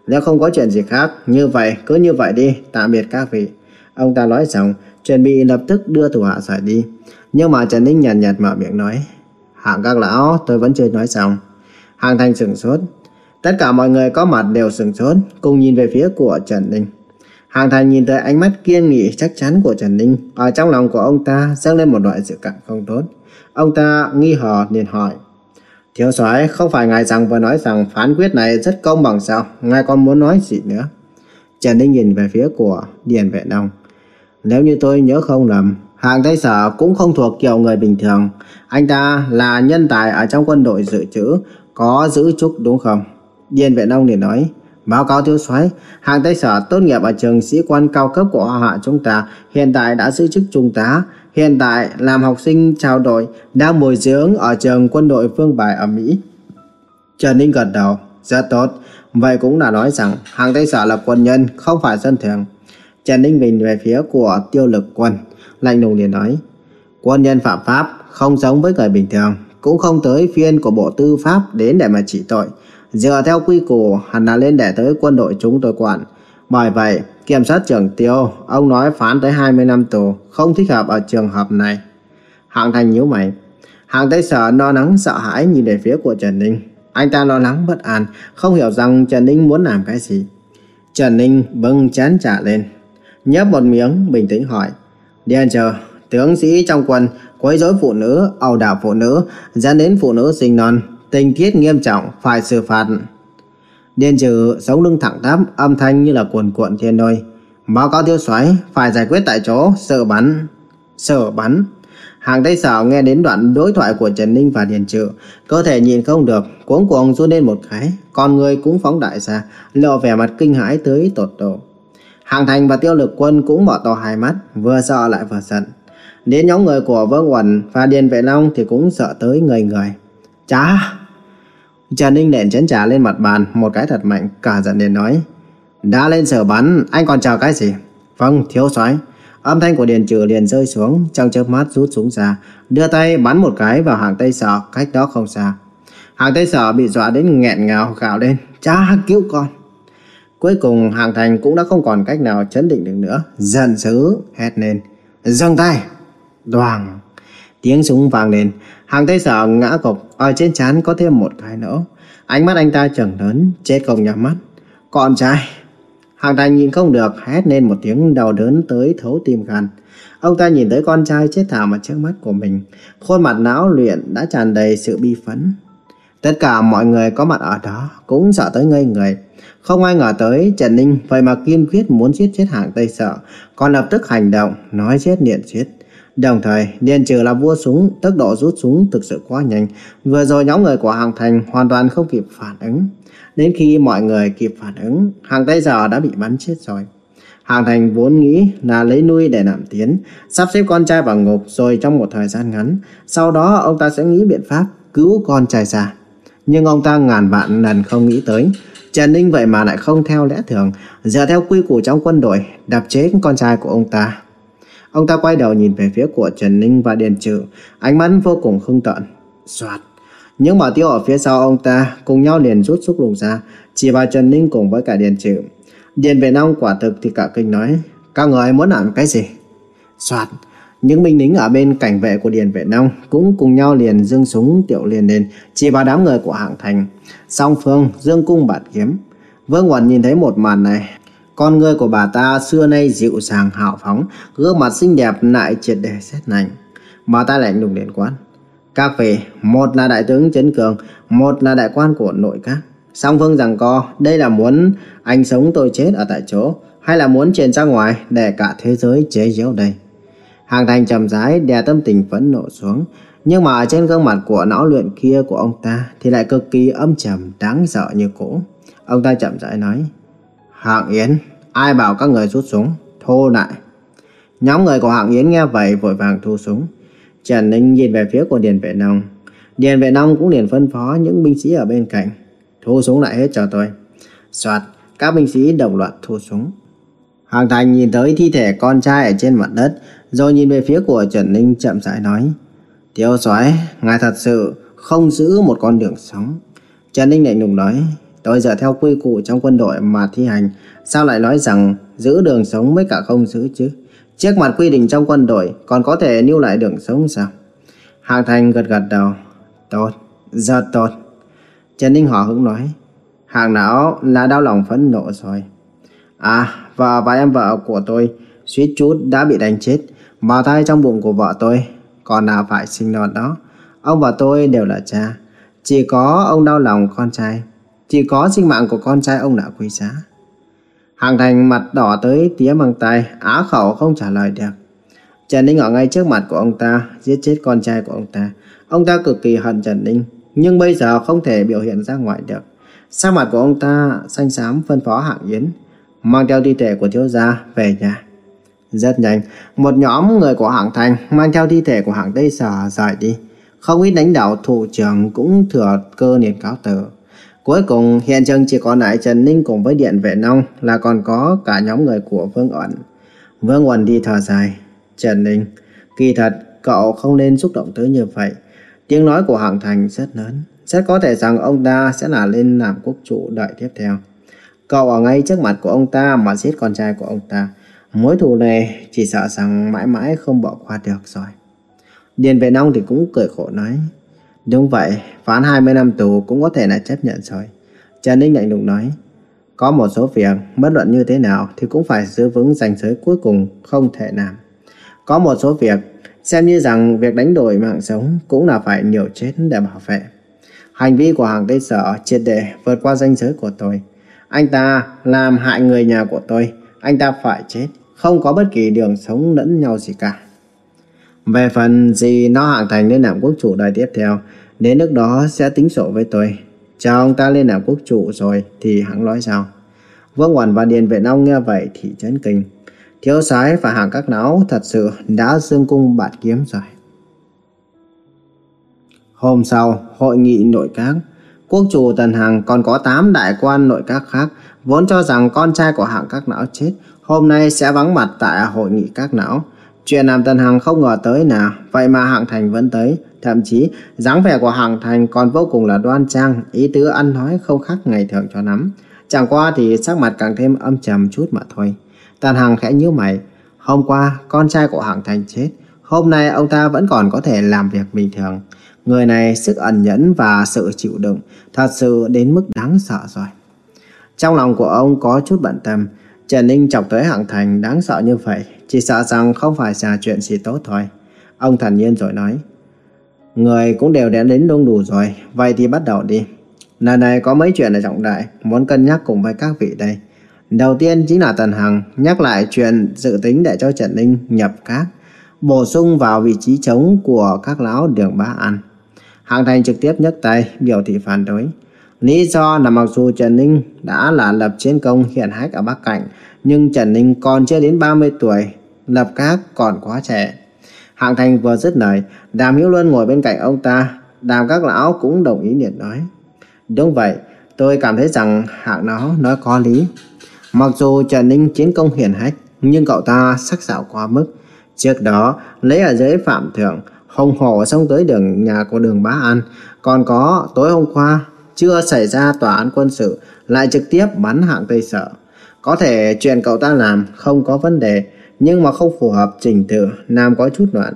Nếu không có chuyện gì khác, như vậy cứ như vậy đi, tạm biệt các vị. Ông ta nói xong, chuẩn bị lập tức đưa thủ hạ rời đi. Nhưng mà Trần Ninh nhàn nhạt, nhạt mở miệng nói Hạng các lão tôi vẫn chưa nói xong. Hàng Thanh sừng sốt. Tất cả mọi người có mặt đều sừng sốt Cùng nhìn về phía của Trần Ninh. Hàng Thành nhìn tới ánh mắt kiên nghị chắc chắn của Trần Ninh Ở trong lòng của ông ta dâng lên một loại dự cảm không tốt. Ông ta nghi hờ liền hỏi Thiếu soái không phải ngài rằng vừa nói rằng phán quyết này rất công bằng sao? Ngài còn muốn nói gì nữa? Trần Ninh nhìn về phía của Điền Vệ Đông nếu như tôi nhớ không lầm Hạng Tây Sở cũng không thuộc kiểu người bình thường. Anh ta là nhân tài ở trong quân đội dự trữ, có giữ chức đúng không? Điền Vệ Nông liền nói, báo cáo thiếu soái, Hạng Tây Sở tốt nghiệp ở trường sĩ quan cao cấp của Hoa Hạ chúng ta, hiện tại đã giữ chức trung tá, hiện tại làm học sinh trao đổi, đang bồi dưỡng ở trường quân đội phương bài ở Mỹ. Trần Ninh gật đầu, rất tốt. Vậy cũng là nói rằng Hạng Tây Sở là quân nhân, không phải dân thường. Trần Ninh nhìn về phía của tiêu lực quân, lạnh lùng liền nói, quân nhân phạm pháp không giống với người bình thường, cũng không tới phiên của bộ tư pháp đến để mà trị tội. Dựa theo quy củ, hẳn là lên để tới quân đội chúng tôi quản. Bởi vậy, kiểm sát trưởng tiêu, ông nói phán tới 20 năm tù, không thích hợp ở trường hợp này. Hạng thành nhíu mày. Hạng tây sở lo lắng, sợ hãi nhìn về phía của trần ninh. Anh ta lo lắng, bất an, không hiểu rằng trần ninh muốn làm cái gì. Trần ninh bưng chán trả lên nhấp một miếng bình tĩnh hỏi Điền chờ, tướng sĩ trong quân quấy rối phụ nữ, ẩu đả phụ nữ, dẫn đến phụ nữ sinh non, tình tiết nghiêm trọng, phải xử phạt. Điền trừ sống lưng thẳng tắp, âm thanh như là cuồn cuộn thiên đôi. Báo cáo tiêu soái phải giải quyết tại chỗ, sợ bắn. Sợ bắn. Hàng Tây Sở nghe đến đoạn đối thoại của Trần Ninh và Điền Trừ, cơ thể nhìn không được, cuống cuồng run lên một cái, con người cũng phóng đại ra, lộ vẻ mặt kinh hãi tới tột độ. Hàng Thành và Tiêu Lực Quân cũng mở to hai mắt, vừa sợ lại vừa giận. Đến nhóm người của Vương Uẩn và Điền Vệ Long thì cũng sợ tới người người. Chá! Trần Ninh nện chén trà lên mặt bàn một cái thật mạnh, cả giận đến nói. Đã lên sở bắn, anh còn chờ cái gì? Vâng, thiếu soái. Âm thanh của Điền Trừ liền rơi xuống, trong chớp mắt rút súng ra, đưa tay bắn một cái vào hàng Tây Sở cách đó không xa. Hàng Tây Sở bị dọa đến nghẹn ngào gào lên, cha cứu con. Cuối cùng hạng Thành cũng đã không còn cách nào chấn định được nữa, giận dữ hét lên, dâng tay, đoàn. Tiếng súng vang lên, Hạng Thế Sở ngã gục, ở trên trán có thêm một cái nữa. Ánh mắt anh ta chừng lớn, chết không nhắm mắt. Con trai, hạng Thành nhìn không được hét lên một tiếng đau đớn tới thấu tim gan. Ông ta nhìn tới con trai chết thảm ở trước mắt của mình. Khuôn mặt não luyện đã tràn đầy sự bi phấn. Tất cả mọi người có mặt ở đó cũng sợ tới ngây người. Không ai ngờ tới Trần Ninh vậy mà kiên quyết muốn giết chết hàng Tây Sở, Còn lập tức hành động, nói chết niệm chết. Đồng thời, Điền Trừ là vua súng, tốc độ rút súng thực sự quá nhanh. Vừa rồi nhóm người của Hàng Thành hoàn toàn không kịp phản ứng. Đến khi mọi người kịp phản ứng, hàng Tây Sở đã bị bắn chết rồi. Hàng Thành vốn nghĩ là lấy nuôi để nạm tiến, sắp xếp con trai vào ngục rồi trong một thời gian ngắn. Sau đó ông ta sẽ nghĩ biện pháp cứu con trai ra. Nhưng ông ta ngàn vạn lần không nghĩ tới. Trần Ninh vậy mà lại không theo lẽ thường, dựa theo quy củ trong quân đội, đạp chế con trai của ông ta. Ông ta quay đầu nhìn về phía của Trần Ninh và Điền Trừ, ánh mắt vô cùng hung tợn. Soạt. Những bảo tiêu ở phía sau ông ta cùng nhau liền rút xúc lùng ra, chỉ vào Trần Ninh cùng với cả Điền Trừ. Điền Vệ Long quả thực thì cả kinh nói, các người muốn làm cái gì? Soạt, những binh lính ở bên cảnh vệ của Điền Vệ Long cũng cùng nhau liền dương súng tiểu liền lên, chỉ vào đám người của hạng thành. Song phương dương cung bạt kiếm. Vương Hoàn nhìn thấy một màn này, con người của bà ta xưa nay dịu dàng hào phóng, gương mặt xinh đẹp lại triệt để xét nành. Bà ta lạnh lùng điện quán. Các vị, một là đại tướng Trấn Cường, một là đại quan của nội các. Song phương rằng co, đây là muốn anh sống tôi chết ở tại chỗ, hay là muốn truyền ra ngoài để cả thế giới chế giễu đây. Hàng thành trầm rãi đè tâm tình phẫn nộ xuống, nhưng mà trên gương mặt của não luyện kia của ông ta thì lại cực kỳ âm trầm đáng sợ như cũ. Ông ta chậm rãi nói, Hạng Yến, ai bảo các người rút súng, thô lại. Nhóm người của Hạng Yến nghe vậy vội vàng thu súng. Trần Ninh nhìn về phía của Điền Vệ Nông. Điền Vệ Nông cũng liền phân phó những binh sĩ ở bên cạnh. Thu súng lại hết cho tôi. Soạt, các binh sĩ đồng loạt thu súng. Hàng Thành nhìn tới thi thể con trai ở trên mặt đất, rồi nhìn về phía của Trần Ninh chậm rãi nói. Tiêu soái, ngài thật sự không giữ một con đường sống. Trần Ninh lạnh lùng nói, tôi dựa theo quy củ trong quân đội mà thi hành, sao lại nói rằng giữ đường sống mới cả không giữ chứ? Trước mặt quy định trong quân đội còn có thể lưu lại đường sống sao? Hạng Thành gật gật đầu. Tốt, rất tốt. Trần Ninh Hòa hứng nói. Hàng não là đau lòng phẫn nộ rồi. À, và và em vợ của tôi suýt chút đã bị đánh chết. Bào thai trong bụng của vợ tôi còn là phải sinh non đó. Ông và tôi đều là cha. Chỉ có ông đau lòng con trai. Chỉ có sinh mạng của con trai ông đã quý giá. Hàng Thành mặt đỏ tới tía bằng tay, á khẩu không trả lời được. Trần Ninh ở ngay trước mặt của ông ta, giết chết con trai của ông ta. Ông ta cực kỳ hận Trần Ninh, nhưng bây giờ không thể biểu hiện ra ngoài được. Sắc mặt của ông ta xanh xám phân phó hạng yến, mang theo thi thể của thiếu gia về nhà. Rất nhanh, một nhóm người của hạng thành mang theo thi thể của hạng Tây Sở rời đi. Không ít đánh đạo thủ trưởng cũng thừa cơ liền cáo tử. Cuối cùng hiện trường chỉ còn lại Trần Ninh cùng với Điện Vệ Nông là còn có cả nhóm người của Vương Uẩn. Vương Uẩn đi thở dài. Trần Ninh, kỳ thật cậu không nên xúc động tới như vậy. Tiếng nói của Hạng Thành rất lớn. Rất có thể rằng ông ta sẽ là lên làm quốc chủ đợi tiếp theo. Cậu ở ngay trước mặt của ông ta mà giết con trai của ông ta. Mối thù này chỉ sợ rằng mãi mãi không bỏ qua được rồi. Điền Vệ Nông thì cũng cười khổ nói. Đúng vậy, phán 20 năm tù cũng có thể là chấp nhận rồi. Trần Ninh lạnh lùng nói, có một số việc, bất luận như thế nào thì cũng phải giữ vững danh giới cuối cùng, không thể làm. Có một số việc, xem như rằng việc đánh đổi mạng sống cũng là phải nhiều chết để bảo vệ. Hành vi của hàng cây Sở triệt để vượt qua danh giới của tôi. Anh ta làm hại người nhà của tôi, anh ta phải chết, không có bất kỳ đường sống lẫn nhau gì cả. Về phần gì nó hạng thành lên làm quốc chủ đời tiếp theo, đến lúc đó sẽ tính sổ với tôi. Chờ ông ta lên làm quốc chủ rồi thì hắn nói sao? Vương Hoàn và Điền Vệ Long nghe vậy thì chấn kinh. Thiếu sái và hàng các não thật sự đã dương cung bạt kiếm rồi. Hôm sau, hội nghị nội các, quốc chủ Tần Hằng còn có 8 đại quan nội các khác, vốn cho rằng con trai của hạng các não chết, hôm nay sẽ vắng mặt tại hội nghị các não. Chuyện làm Tần Hằng không ngờ tới nào, vậy mà Hạng Thành vẫn tới, thậm chí dáng vẻ của Hạng Thành còn vô cùng là đoan trang, ý tứ ăn nói không khác ngày thường cho lắm. Chẳng qua thì sắc mặt càng thêm âm trầm chút mà thôi. Tần Hằng khẽ nhíu mày, hôm qua con trai của Hạng Thành chết, hôm nay ông ta vẫn còn có thể làm việc bình thường. Người này sức ẩn nhẫn và sự chịu đựng thật sự đến mức đáng sợ rồi. Trong lòng của ông có chút bận tâm, Trần Ninh chọc tới Hạng Thành đáng sợ như vậy, chỉ sợ rằng không phải là chuyện gì tốt thôi. Ông thản nhiên rồi nói, Người cũng đều đã đến đông đủ rồi, vậy thì bắt đầu đi. Lần này có mấy chuyện là trọng đại, muốn cân nhắc cùng với các vị đây. Đầu tiên chính là Tần Hằng nhắc lại chuyện dự tính để cho Trần Ninh nhập các, bổ sung vào vị trí trống của các lão đường Bá An. Hạng Thành trực tiếp nhấc tay biểu thị phản đối. Lý do là mặc dù Trần Ninh đã là lập chiến công hiển hách ở Bắc Cảnh, nhưng Trần Ninh còn chưa đến 30 tuổi, lập các còn quá trẻ. Hạng Thành vừa dứt lời, Đàm Hiếu Luân ngồi bên cạnh ông ta, Đàm các lão cũng đồng ý liền nói. Đúng vậy, tôi cảm thấy rằng hạng nó nói có lý. Mặc dù Trần Ninh chiến công hiển hách, nhưng cậu ta sắc sảo quá mức. Trước đó, lấy ở dưới phạm thượng, hồng hổ xông tới đường nhà của đường Bá An. Còn có tối hôm qua, chưa xảy ra tòa án quân sự, lại trực tiếp bắn hạng Tây Sở. Có thể chuyện cậu ta làm không có vấn đề, nhưng mà không phù hợp trình tự, làm có chút loạn.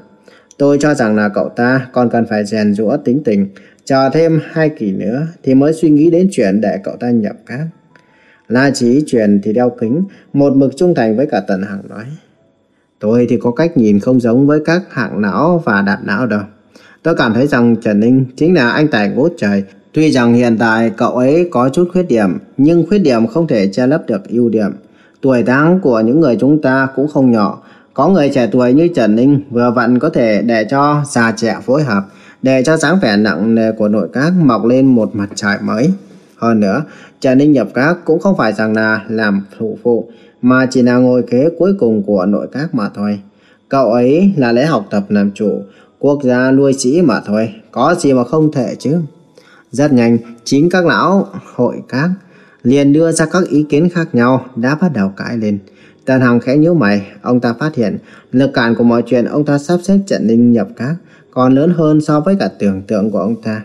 Tôi cho rằng là cậu ta còn cần phải rèn rũa tính tình, chờ thêm hai kỳ nữa thì mới suy nghĩ đến chuyện để cậu ta nhập các. La Chí truyền thì đeo kính, một mực trung thành với cả Tần Hằng nói. Tôi thì có cách nhìn không giống với các hạng não và đạt não đâu. Tôi cảm thấy rằng Trần Ninh chính là anh tài ngút trời. Tuy rằng hiện tại cậu ấy có chút khuyết điểm, nhưng khuyết điểm không thể che lấp được ưu điểm. Tuổi tác của những người chúng ta cũng không nhỏ. Có người trẻ tuổi như Trần Ninh vừa vặn có thể để cho già trẻ phối hợp, để cho dáng vẻ nặng nề của nội các mọc lên một mặt trời mới. Hơn nữa, Trần Ninh nhập các cũng không phải rằng là làm thủ phụ, mà chỉ là ngồi kế cuối cùng của nội các mà thôi. Cậu ấy là lễ học tập làm chủ, quốc gia nuôi sĩ mà thôi, có gì mà không thể chứ. Rất nhanh, chính các lão hội các liền đưa ra các ý kiến khác nhau đã bắt đầu cãi lên. Tần Hằng khẽ nhíu mày, ông ta phát hiện lực cản của mọi chuyện ông ta sắp xếp trận ninh nhập các còn lớn hơn so với cả tưởng tượng của ông ta.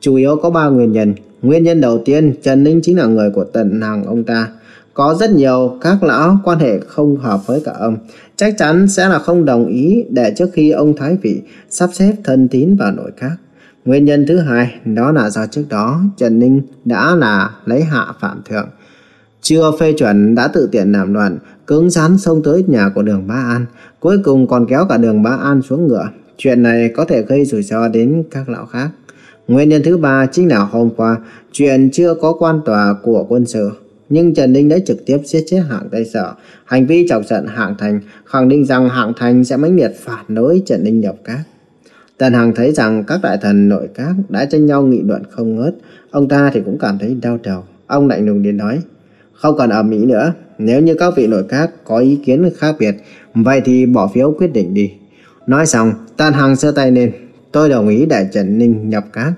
Chủ yếu có ba nguyên nhân. Nguyên nhân đầu tiên, Trần Ninh chính là người của Tần Hằng ông ta. Có rất nhiều các lão quan hệ không hợp với cả ông. Chắc chắn sẽ là không đồng ý để trước khi ông Thái Vị sắp xếp thân tín vào nội các. Nguyên nhân thứ hai đó là do trước đó Trần Ninh đã là lấy hạ phạm thượng. Chưa phê chuẩn đã tự tiện làm loạn, cứng rắn xông tới nhà của đường Ba An, cuối cùng còn kéo cả đường Ba An xuống ngựa. Chuyện này có thể gây rủi ro đến các lão khác. Nguyên nhân thứ ba chính là hôm qua, chuyện chưa có quan tòa của quân sự. Nhưng Trần Ninh đã trực tiếp giết chết hạng Tây Sở. Hành vi chọc giận hạng Thành, khẳng định rằng hạng Thành sẽ mãnh liệt phản đối Trần Ninh nhập các. Tần Hằng thấy rằng các đại thần nội các đã tranh nhau nghị luận không ngớt, ông ta thì cũng cảm thấy đau đầu. Ông lạnh lùng đến nói, không cần ở Mỹ nữa, nếu như các vị nội các có ý kiến khác biệt, vậy thì bỏ phiếu quyết định đi. Nói xong, Tần Hằng giơ tay lên, tôi đồng ý để Trần Ninh nhập các.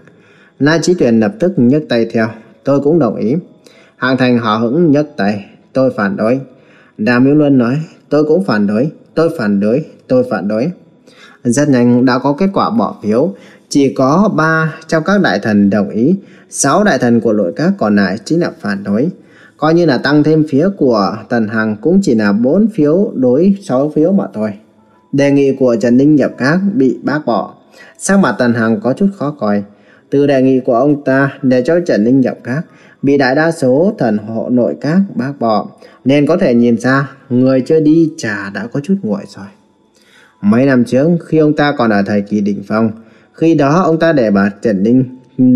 La Chí Tuyền lập tức nhấc tay theo, tôi cũng đồng ý. Hạng Thành hào hững nhấc tay, tôi phản đối. Đàm Miếu Luân nói, tôi cũng phản đối, tôi phản đối, tôi phản đối. Rất nhanh đã có kết quả bỏ phiếu, chỉ có 3 trong các đại thần đồng ý, 6 đại thần của nội các còn lại chính là phản đối. Coi như là tăng thêm phía của Tần Hằng cũng chỉ là 4 phiếu đối 6 phiếu mà thôi. Đề nghị của Trần Ninh nhập các bị bác bỏ. Sắc mặt Tần Hằng có chút khó coi. Từ đề nghị của ông ta để cho Trần Ninh nhập các bị đại đa số thần hộ nội các bác bỏ. Nên có thể nhìn ra người chưa đi trà đã có chút nguội rồi. Mấy năm trước khi ông ta còn ở thời kỳ đỉnh phong, khi đó ông ta để bà Trần Ninh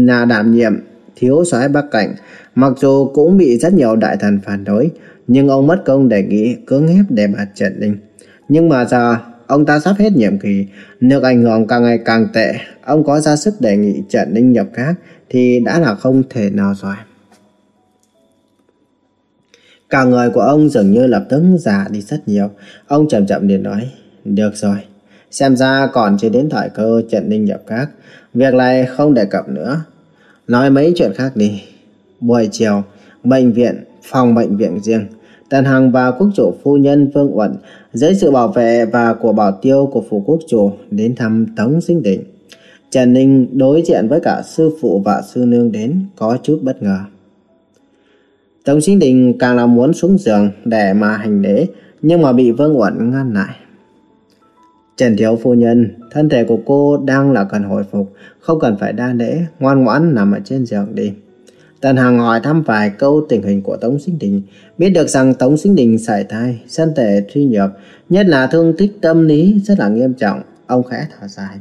là đảm nhiệm thiếu soái Bắc Cảnh, mặc dù cũng bị rất nhiều đại thần phản đối, nhưng ông mất công đề nghị cưỡng ép để bà Trần Ninh. Nhưng mà giờ ông ta sắp hết nhiệm kỳ, nước ảnh hưởng càng ngày càng tệ, ông có ra sức đề nghị Trần Ninh nhập các thì đã là không thể nào rồi. Cả người của ông dường như lập tức già đi rất nhiều. Ông chậm chậm liền nói, được rồi, xem ra còn chưa đến thời cơ Trần Ninh nhập các. Việc này không đề cập nữa. Nói mấy chuyện khác đi. Buổi chiều, bệnh viện, phòng bệnh viện riêng. Tần Hằng và quốc chủ phu nhân Vương Uẩn dưới sự bảo vệ và của bảo tiêu của phủ quốc chủ đến thăm Tống Sinh Đình. Trần Ninh đối diện với cả sư phụ và sư nương đến có chút bất ngờ. Tống Sinh Đình càng là muốn xuống giường để mà hành lễ nhưng mà bị Vương Uẩn ngăn lại. Trần Thiếu Phu Nhân, thân thể của cô đang là cần hồi phục, không cần phải đa lễ, ngoan ngoãn nằm ở trên giường đi. Tần Hằng hỏi thăm vài câu tình hình của Tống Sinh Đình, biết được rằng Tống Sinh Đình sải thai, thân thể suy nhược, nhất là thương tích tâm lý rất là nghiêm trọng, ông khẽ thở dài.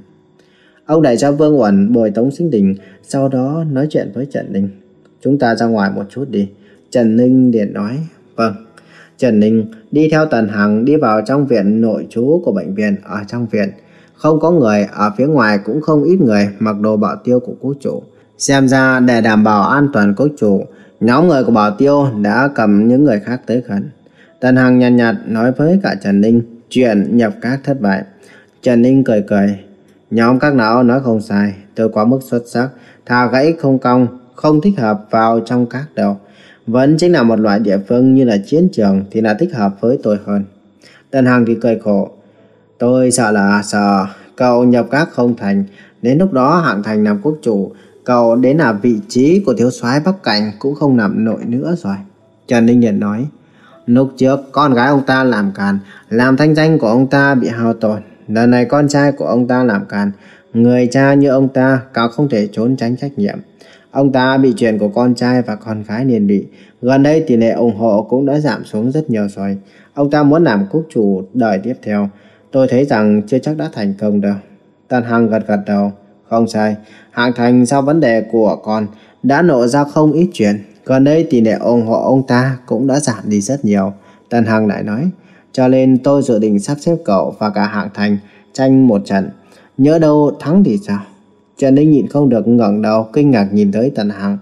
Ông đại cho Vương Uẩn bồi Tống Sinh Đình, sau đó nói chuyện với Trần Ninh. Chúng ta ra ngoài một chút đi. Trần Ninh liền nói, vâng. Trần Ninh đi theo Tần Hằng đi vào trong viện nội trú của bệnh viện ở trong viện. Không có người, ở phía ngoài cũng không ít người mặc đồ bảo tiêu của quốc chủ. Xem ra để đảm bảo an toàn quốc chủ, nhóm người của bảo tiêu đã cầm những người khác tới gần. Tần Hằng nhàn nhạt, nhạt nói với cả Trần Ninh chuyện nhập các thất bại. Trần Ninh cười cười. Nhóm các não nói không sai, tôi quá mức xuất sắc, thà gãy không cong, không thích hợp vào trong các đâu. Vẫn chính là một loại địa phương như là chiến trường thì là thích hợp với tôi hơn. Tần Hằng thì cười khổ. Tôi sợ là, sợ cậu nhập các không thành. Đến lúc đó hạng thành làm quốc chủ. Cậu đến là vị trí của thiếu soái Bắc Cảnh cũng không nằm nổi nữa rồi. Trần Ninh Nhật nói. Lúc trước con gái ông ta làm càn. Làm thanh danh của ông ta bị hao tổn. Lần này con trai của ông ta làm càn. Người cha như ông ta càng không thể trốn tránh trách nhiệm. Ông ta bị chuyện của con trai và con gái liền bị. Gần đây tỷ lệ ủng hộ cũng đã giảm xuống rất nhiều rồi. Ông ta muốn làm quốc chủ đời tiếp theo. Tôi thấy rằng chưa chắc đã thành công đâu. tần Hằng gật gật đầu. Không sai. Hạng thành sau vấn đề của con đã nổ ra không ít chuyện. Gần đây tỷ lệ ủng hộ ông ta cũng đã giảm đi rất nhiều. tần Hằng lại nói. Cho nên tôi dự định sắp xếp cậu và cả hạng thành tranh một trận. Nhớ đâu thắng thì sao? Trần Ninh nhịn không được ngẩng đầu kinh ngạc nhìn tới Tần Hằng.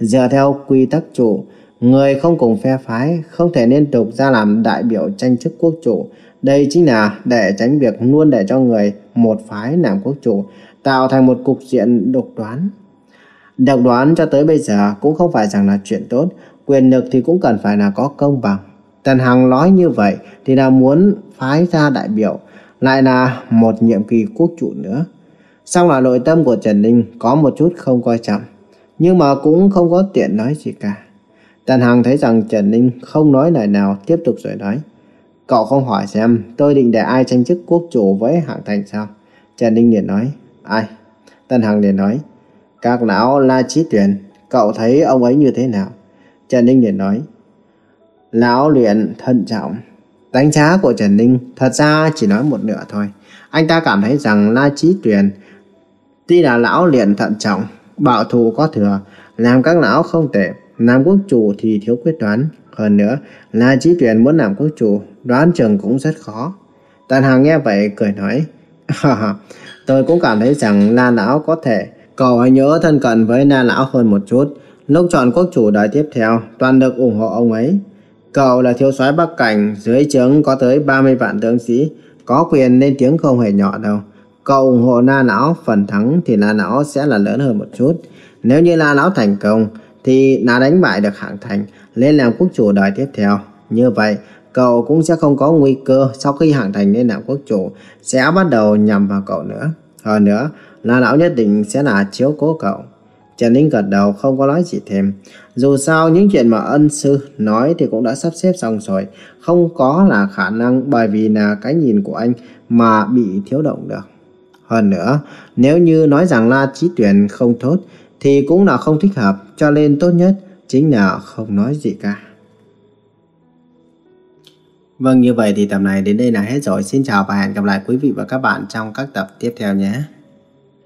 Dựa theo quy tắc chủ, người không cùng phe phái không thể liên tục ra làm đại biểu tranh chức quốc chủ. Đây chính là để tránh việc luôn để cho người một phái làm quốc chủ, tạo thành một cục diện độc đoán. Độc đoán cho tới bây giờ cũng không phải rằng là chuyện tốt, quyền lực thì cũng cần phải là có công bằng. Tần Hằng nói như vậy thì là muốn phái ra đại biểu, lại là một nhiệm kỳ quốc chủ nữa. Xong là nội tâm của Trần Ninh có một chút không coi trọng, nhưng mà cũng không có tiện nói gì cả. Tần Hằng thấy rằng Trần Ninh không nói lời nào tiếp tục rồi nói. Cậu không hỏi xem tôi định để ai tranh chức quốc chủ với hạng thành sao? Trần Ninh liền nói. Ai? Tần Hằng liền nói. Các lão La Chí Tuyển, cậu thấy ông ấy như thế nào? Trần Ninh liền nói. Lão luyện thận trọng. Đánh giá của Trần Ninh thật ra chỉ nói một nửa thôi. Anh ta cảm thấy rằng La Chí Tuyền Tuy là lão liền thận trọng, bạo thù có thừa, làm các lão không tệ, làm quốc chủ thì thiếu quyết đoán. Hơn nữa, là trí tuyển muốn làm quốc chủ, đoán chừng cũng rất khó. Tần Hằng nghe vậy cười nói, tôi cũng cảm thấy rằng La Lão có thể, cậu hãy nhớ thân cận với La Lão hơn một chút. Lúc chọn quốc chủ đời tiếp theo, toàn được ủng hộ ông ấy. Cậu là thiếu soái Bắc Cảnh, dưới trướng có tới 30 vạn tướng sĩ, có quyền lên tiếng không hề nhỏ đâu. Cậu ủng hộ La Lão, phần thắng thì La Lão sẽ là lớn hơn một chút. Nếu như La Lão thành công, thì là đánh bại được hạng thành, lên làm quốc chủ đời tiếp theo. Như vậy, cậu cũng sẽ không có nguy cơ sau khi hạng thành lên làm quốc chủ, sẽ bắt đầu nhằm vào cậu nữa. Hơn nữa, La Lão nhất định sẽ là chiếu cố cậu. Trần Ninh gật đầu không có nói gì thêm. Dù sao những chuyện mà ân sư nói thì cũng đã sắp xếp xong rồi. Không có là khả năng bởi vì là cái nhìn của anh mà bị thiếu động được. Hơn nữa, nếu như nói rằng La Chí Tuyển không tốt, thì cũng là không thích hợp, cho nên tốt nhất chính là không nói gì cả. Vâng, như vậy thì tập này đến đây là hết rồi. Xin chào và hẹn gặp lại quý vị và các bạn trong các tập tiếp theo nhé.